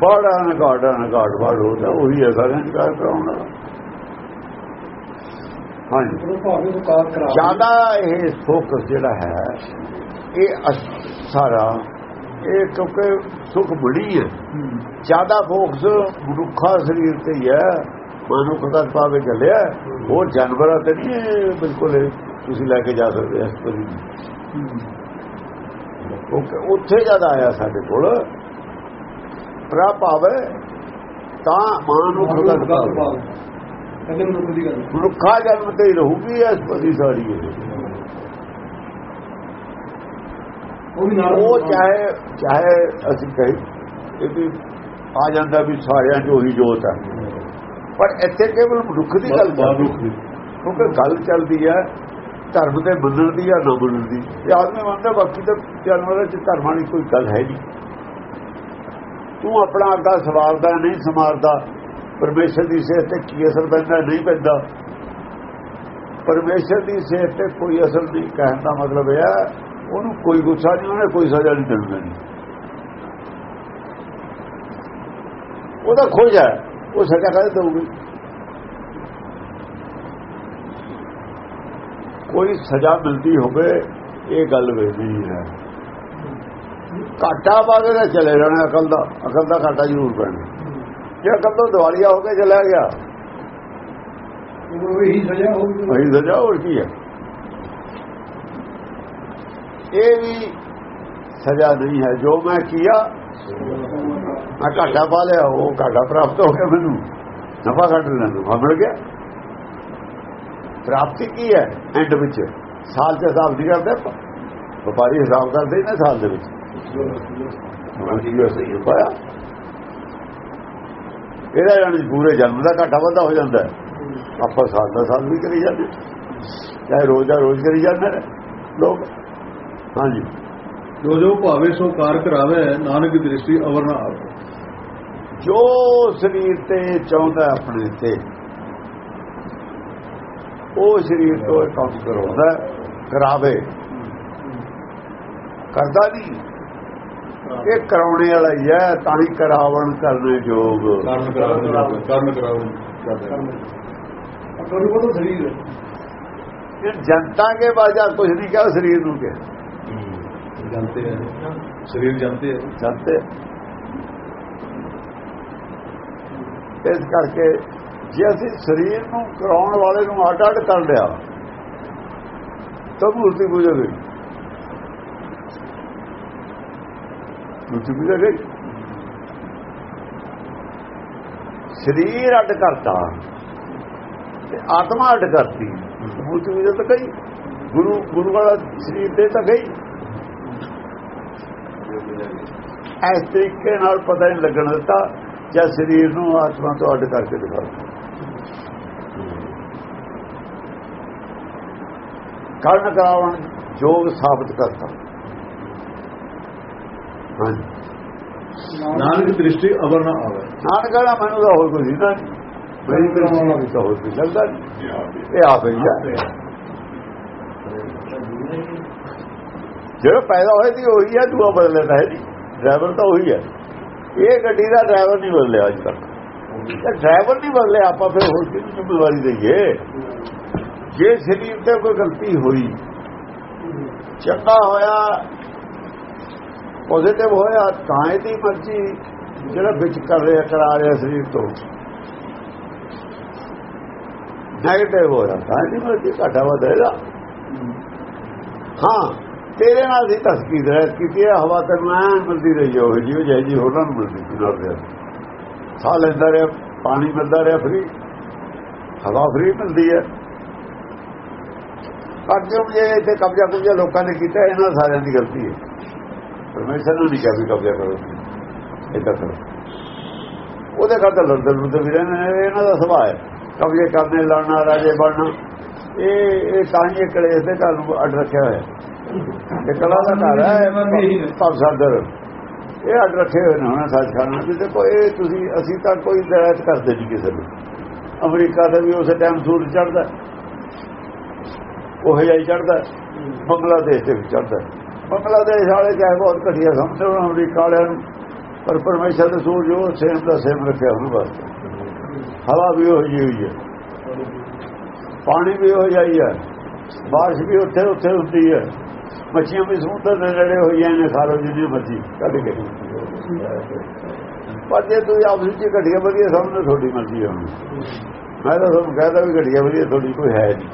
ਬੜਾ ਨਗਾੜਾ ਨਗਾੜ ਵੜ ਹੁੰਦਾ ਉਹੀ ਹੈ ਸਾਰਿਆਂ ਦੀ ਕਾਰ ਕਰਾਉਣ ਵਾਲਾ ਹਾਂਜੀ ਉਹ ਭਾਵੇਂ ਉਹ ਕਾਰ ਕਰਾ ਜ਼ਿਆਦਾ ਇਹ ਫੋਕਸ ਜਿਹੜਾ ਹੈ ਇਹ ਸਾਰਾ ਇਹ ਕਿਉਂਕਿ ਸੁਖ ਬੜੀ ਹੈ। ਜ਼ਿਆਦਾ ਫੋਕਸ ਮਨੁੱਖਾ ਸਰੀਰ ਤੇ ਹੀ ਹੈ। ਮਨੁੱਖ ਦਾ ਪਾਵੇ ਚੱਲਿਆ। ਹੋਰ ਜਾਨਵਰਾਂ ਤੇ ਨਹੀਂ ਬਿਲਕੁਲ ਤੁਸੀਂ ਲੈ ਕੇ ਜਾ ਸਕਦੇ ਇਸ ਕਿਉਂਕਿ ਉੱਥੇ ਜ਼ਿਆਦਾ ਆਇਆ ਸਾਡੇ ਕੋਲ। ਪ੍ਰਾ ਪਾਵੇ ਤਾਂ ਮਨੁੱਖ ਦਾ ਪਾਵੇ ਕਹਿੰਦੇ ਮਨੁੱਖ ਦੀ ਗੱਲ। ਮਨੁੱਖਾ ਜਨਮ ਤੇ ਹੀ ਰਹੂਗੀ ਇਸ ਪਰੀ ਸਾਰੀ ਉਹ ਵੀ ਨਾਲ ਉਹ ਚਾਹੇ ਚਾਹੇ ਅਸੀਂ ਕਹੀ ਇਹ ਵੀ ਆ ਜਾਂਦਾ ਵੀ ਸਾਰਿਆਂ 'ਚ ਉਹੀ ਜੋਤ ਹੈ। ਪਰ ਇੱਥੇ ਕੇਵਲ ਮਨੁੱਖ ਦੀ ਗੱਲ ਚੱਲ ਮਨੁੱਖ ਦੀ। ਕਿਉਂਕਿ ਗੱਲ ਚੱਲਦੀ ਹੈ ਧਰਮ ਦੇ ਮੰਨਣ ਦੀ ਜਾਂ ਨਾ ਮੰਨਣ ਦੀ ਇਹ ਆਦਮੀ ਮੰਨਦਾ ਬਾਕੀ ਤਾਂ ਜਾਨਵਰਾਂ 'ਚ ਧਰਮਾਂ ਵਾਲੀ ਕੋਈ ਗੱਲ ਹੈ ਨਹੀਂ। ਤੂੰ ਆਪਣਾ ਅੱਗਾ ਸਵਾਰਦਾ ਨਹੀਂ ਸਮਾਰਦਾ ਪਰਮੇਸ਼ਰ ਦੀ ਸਿਹਤ ਤੇ ਕੀ ਅਸਰ ਪੈਂਦਾ, ਨਹੀਂ ਪੈਂਦਾ। ਪਰਮੇਸ਼ਰ ਦੀ ਸਿਹਤ ਤੇ ਕੋਈ ਅਸਰ ਨਹੀਂ ਕਹਿਣ ਦਾ ਮਤਲਬ ਇਹ ਹੈ ਉਹਨੂੰ ਕੋਈ ਗੁੱਸਾ ਨਹੀਂ, ਉਹਨੇ ਕੋਈ ਸਜ਼ਾ ਨਹੀਂ ਦੇਣੀ ਉਹਦਾ ਖੋਜ ਹੈ, ਉਹ ਸਜ਼ਾ ਕਾਹਦੇ ਦਊਗੀ? ਕੋਈ ਸਜ਼ਾ ਮਿਲਦੀ ਹੋਵੇ, ਇਹ ਗੱਲ ਵੇਦੀ ਹੈ। ਘਾਟਾ ਪਾਵੇ ਤਾਂ ਚਲੇ ਜਾਣਾ, ਅਕਲ ਦਾ ਅਕਲ ਦਾ ਘਾਟਾ ਜ਼ਰੂਰ ਪੈਣਾ। ਜੇ ਤੋਂ ਦਿਵਾਲੀਆ ਹੋ ਕੇ ਚਲਾ ਗਿਆ। ਉਹ ਇਹੀ ਸਜ਼ਾ ਹੋਊਗੀ ਸਜ਼ਾ ਹੋਰ ਕੀ ਹੈ। ਇਹ ਵੀ ਸਜ਼ਾ ਨਹੀਂ ਹੈ। ਜੋ ਮੈਂ ਕੀਤਾ ਮੈਂ ਘਾਟਾ ਪਾ ਲਿਆ। ਉਹ ਘਾਟਾ ਪ੍ਰਾਪਤ ਹੋ ਗਿਆ ਮੈਨੂੰ। ਨਫਾ ਕੱਢ ਲੈਣਾ ਮਿਲ ਗਿਆ। ਪ੍ਰਾਪਤੀ ਕੀ ਹੈ? ਐਂਡ ਵਿੱਚ। ਸਾਲ ਚ ਹਿਸਾਬ ਨਹੀਂ ਕਰਦੇ ਆਪਾਂ। ਵਪਾਰੀ ਹਿਸਾਬ ਕਰਦੇ ਹੀ ਨੇ ਸਾਲ ਦੇ ਵਿੱਚ। ਹਾਂਜੀ ਸਹੀ ਪਾਇਆ। ਇਹਦਾ ਜਾਨੀ ਪੂਰੇ ਜਨਮ ਦਾ ਘਾਟਾ ਵਾਧਾ ਹੋ ਜਾਂਦਾ। ਆਪਾਂ ਸਾਲ ਦਾ ਸਾਲ ਵੀ ਕਰੀ ਜਾਂਦੇ। ਚਾਹੇ ਰੋਜ਼ ਦਾ ਰੋਜ਼ ਕਰੀ ਜਾਂਦੇ ਨੇ ਲੋਕ। ਹਾਂਜੀ। ਜੋ ਜੋ ਭਾਵੇ ਸੋ ਕਾਰ ਕਰਾਵੇ ਨਾਨਕ ਦ੍ਰਿਸ਼ਟੀ ਅਵਰ ਨਾ ਆਵੇ। ਜੋ ਸਰੀਰ ਤੇ ਚਾਹੁੰਦਾ ਆਪਣੇ ਤੇ ਉਹ ਸਰੀਰ ਤੋਂ ਕੰਮ ਕਰਾਉਂਦਾ ਹੈ, ਕਰਾਵੇ। ਕਰਦਾ ਨਹੀਂ। ਇਹ ਕਰਾਉਣੇ ਵਾਲਾ ਹੀ ਹੈ ਤਾਂ ਹੀ ਕਰਾਵਣ ਕਰਨੇ ਯੋਗ। ਕਰਨ ਕਰਾਵੇ ਕਰਨ ਕਰਾਵੇ ਤੁਹਾਨੂੰ ਪਤਾ ਸਰੀਰ ਇਹ ਜਨਤਾ ਕੇ ਬਾਜਾ ਕੁਝ ਨਹੀਂ ਕਿਹਾ ਸਰੀਰ ਨੂੰ ਕਿ ਜਾਣਦੇ ਹੈ ਸਰੀਰ ਜਾਣਦੇ ਹੈ ਜਨਤੇ। ਇਸ ਕਰਕੇ ਜੇ ਅਸੀਂ ਸਰੀਰ ਨੂੰ ਕਰਾਉਣ ਵਾਲੇ ਨੂੰ ਅੱਡ ਅੱਡ ਕਰ ਲਿਆ ਤਾਂ ਮੂਰਤੀ ਪੂਜਾ ਗਈ ਮੂਰਤੀ ਪੂਜਾ ਗਈ ਸਰੀਰ ਅੱਡ ਕਰਤਾ। ਤੇ ਆਤਮਾ ਅੱਡ ਕਰਤੀ। ਮੂਰਤੀ ਵੀ ਤਾਂ ਗਈ ਗੁਰੂ ਗੁਰੂ ਵਾਲਾ ਸਰੀਰ ਦੇ ਤਾਂ ਗਈ ਇਸ ਤਰੀਕੇ ਨਾਲ ਪਤਾ ਨਹੀਂ ਲੱਗਣ ਦਿੱਤਾ, ਜਾਂ ਸਰੀਰ ਨੂੰ ਆਤਮਾ ਤੋਂ ਅੱਡ ਕਰਕੇ ਦਿਖਾਉਂਦਾ ਕਰਨ ਕਰਾਉਣ ਯੋਗ ਸਾਬਤ ਕਰਤਾ। ਨਾਨਕ ਦ੍ਰਿਸ਼ਟੀ ਅਵਰ ਨਾ ਆਵੇ। ਨਾਨ ਕਹਣਾ ਮੈਨੂੰ ਤਾਂ ਹੋਰ ਕੋਈ ਨਾ ਮੇਰੀ ਦ੍ਰਿਸ਼ਟੀ ਵਿੱਚ ਤਾਂ ਹੋਰ ਕੋਈ ਲੱਗਦਾ। ਨਹੀਂ ਇਹ ਆਪੇ ਹੀ ਜਿਹੜਾ ਪੈਦਾ ਹੋਇਆ ਸੀ ਉਹੀ ਹੈ ਦੂਆ ਬਦਲਦਾ ਹੈ ਜੀ ਡਰਾਈਵਰ ਤਾਂ ਉਹੀ ਹੈ। ਇਹ ਗੱਡੀ ਦਾ ਡਰਾਈਵਰ ਨਹੀਂ ਬਦਲਿਆ ਅੱਜ ਤੱਕ। ਡਰਾਈਵਰ ਨਹੀਂ ਬਦਲਿਆ ਆਪਾਂ ਫਿਰ ਹੋਰ ਕਿਹਦੀ ਜ਼ਿੰਮੇਵਾਰੀ ਦਈਏ? ਜੇ ਸਰੀਰ ਤੇ ਕੋਈ ਗਲਤੀ ਹੋਈ ਚੰਗਾ ਹੋਇਆ ਪੋਜ਼ਿਟਿਵ ਹੋਇਆ, ਤਾਂ ਇਹਦੀ ਮਰਜ਼ੀ ਜਿਹੜਾ ਵਿੱਚ ਕਰ ਰਿਹਾ, ਕਰਾ ਰਿਹਾ ਸਰੀਰ ਤੋਂ। ਨੈਗੇਟਿਵ ਹੋਇਆ, ਤਾਂ ਇਹਦੀ ਮਰਜ਼ੀ ਘਾਟਾ ਵਧੇਗਾ ਹਾਂ, ਤੇਰੇ ਨਾਲ ਦੀ ਤਸਕੀਦ ਹੈ ਕਿ ਹਵਾ ਤੈਨੂੰ ਮਿਲਦੀ ਰਹੀ ਹੋ ਜਿਵੇਂ ਜਿਹੀ ਜੀ ਹੋਰਾਂ ਨੂੰ ਮਿਲਦੀ ਸੀ ਨਾਲ ਰਿਹਾ ਸਾਹ ਲੈਂਦਾ ਰਿਹਾ, ਪਾਣੀ ਮਿਲਦਾ ਰਿਹਾ ਫਰੀ ਹਵਾ ਫਰੀ ਮਿਲਦੀ ਹੈ। ਪਰ ਜੋ ਜੇ ਇੱਥੇ ਕਬਜ਼ਾ ਕੁਬਜ਼ਾ ਲੋਕਾਂ ਨੇ ਕੀਤਾ, ਇਹਨਾਂ ਸਾਰਿਆਂ ਦੀ ਗਲਤੀ ਹੈ। ਪਰਮੇਸ਼ਰ ਨੂੰ ਨਹੀਂ ਕਿਹਾ ਵੀ ਕਬਜ਼ਾ ਕਰੋ ਇਦਾਂ ਕਰੋ। ਉਹਦੇ ਕਰਦਾ ਲੜਦੇ ਲੜਦੇ ਵੀ ਰਹਿੰਦੇ ਨੇ ਇਹਨਾਂ ਦਾ ਸੁਭਾਅ ਹੈ। ਕਬਜ਼ੇ ਕਰਨੇ ਲੜਨਾ ਰਾਜੇ ਬਣਨਾ। ਇਹ ਇਹ ਤਾਂ ਹੀ ਕਲੇਸ਼ ਦੇ ਘਰ ਨੂੰ ਅੱਡ ਰੱਖਿਆ ਹੋਇਆ ਇਹ ਕਲਾ ਦਾ ਘਰ ਹੈ ਸਾਦਰ ਇਹ ਅੱਡ ਰੱਖੇ ਹੋਏ ਨੇ ਹੁਣ ਸੱਚਖੰਡ ਵਿੱਚ ਦੇਖੋ ਇਹ ਤੁਸੀਂ ਅਸੀਂ ਤਾਂ ਕੋਈ ਦਾਇਤ ਕਰਦੇ ਨਹੀਂ ਕਿਸੇ ਨੂੰ। ਅਮਰੀਕਾ ਦਾ ਵੀ ਉਸੇ ਟਾਈਮ ਸੂਰਜ ਚੜਦਾ ਉਹ ਹੀ। ਚੜਦਾ ਬੰਗਲਾਦੇਸ਼ ਦੇ ਵਿੱਚ ਚੜਦਾ ਬੰਗਲਾਦੇਸ਼ ਵਾਲੇ ਚਾਹੇ ਬਹੁਤ ਘਟੀਆ ਸਮਝਦੇ ਹੋਣ ਅਮਰੀਕਾ ਵਾਲਿਆਂ ਨੂੰ। ਪਰ ਪਰਮੇਸ਼ਰ ਦੇ ਸੂਰਜ ਉਹ ਸੇਮ ਦਾ ਸੇਮ ਰੱਖਿਆ ਉਹਨੂੰ ਬਸ। ਹਵਾ ਵੀ ਉਹ ਜਿਹੀ ਹੋਈ ਹੈ। ਪਾਣੀ ਵੀ ਹੋ ਜਾਈ ਹੈ ਬਾਰਿਸ਼ ਵੀ ਉੱਥੇ ਉੱਥੇ ਹੁੰਦੀ ਹੈ। ਮੱਛੀਆਂ ਵੀ ਸਮੁੰਦਰ ਦੇ ਨੇੜੇ ਹੋਈਆਂ ਨੇ ਖਾਲੋ ਜਿੰਨੀ ਮਰਜ਼ੀ, ਕੱਢ ਕੇ। ਪਰ ਜੇ ਤੁਸੀਂ ਆਪਸ ਵਿੱਚ ਘਟੀਆ ਵਧੀਆ ਸਮਝੋ ਤੁਹਾਡੀ ਮਰਜ਼ੀ ਹੈ। ਹੁਣ ਮੈਂ ਤਾਂ ਤੁਹਾਨੂੰ ਕਹਿੰਦਾ ਵੀ ਘਟੀਆ ਵਧੀਆ, ਤੁਹਾਡੀ ਕੋਈ ਹੈ ਨਹੀਂ।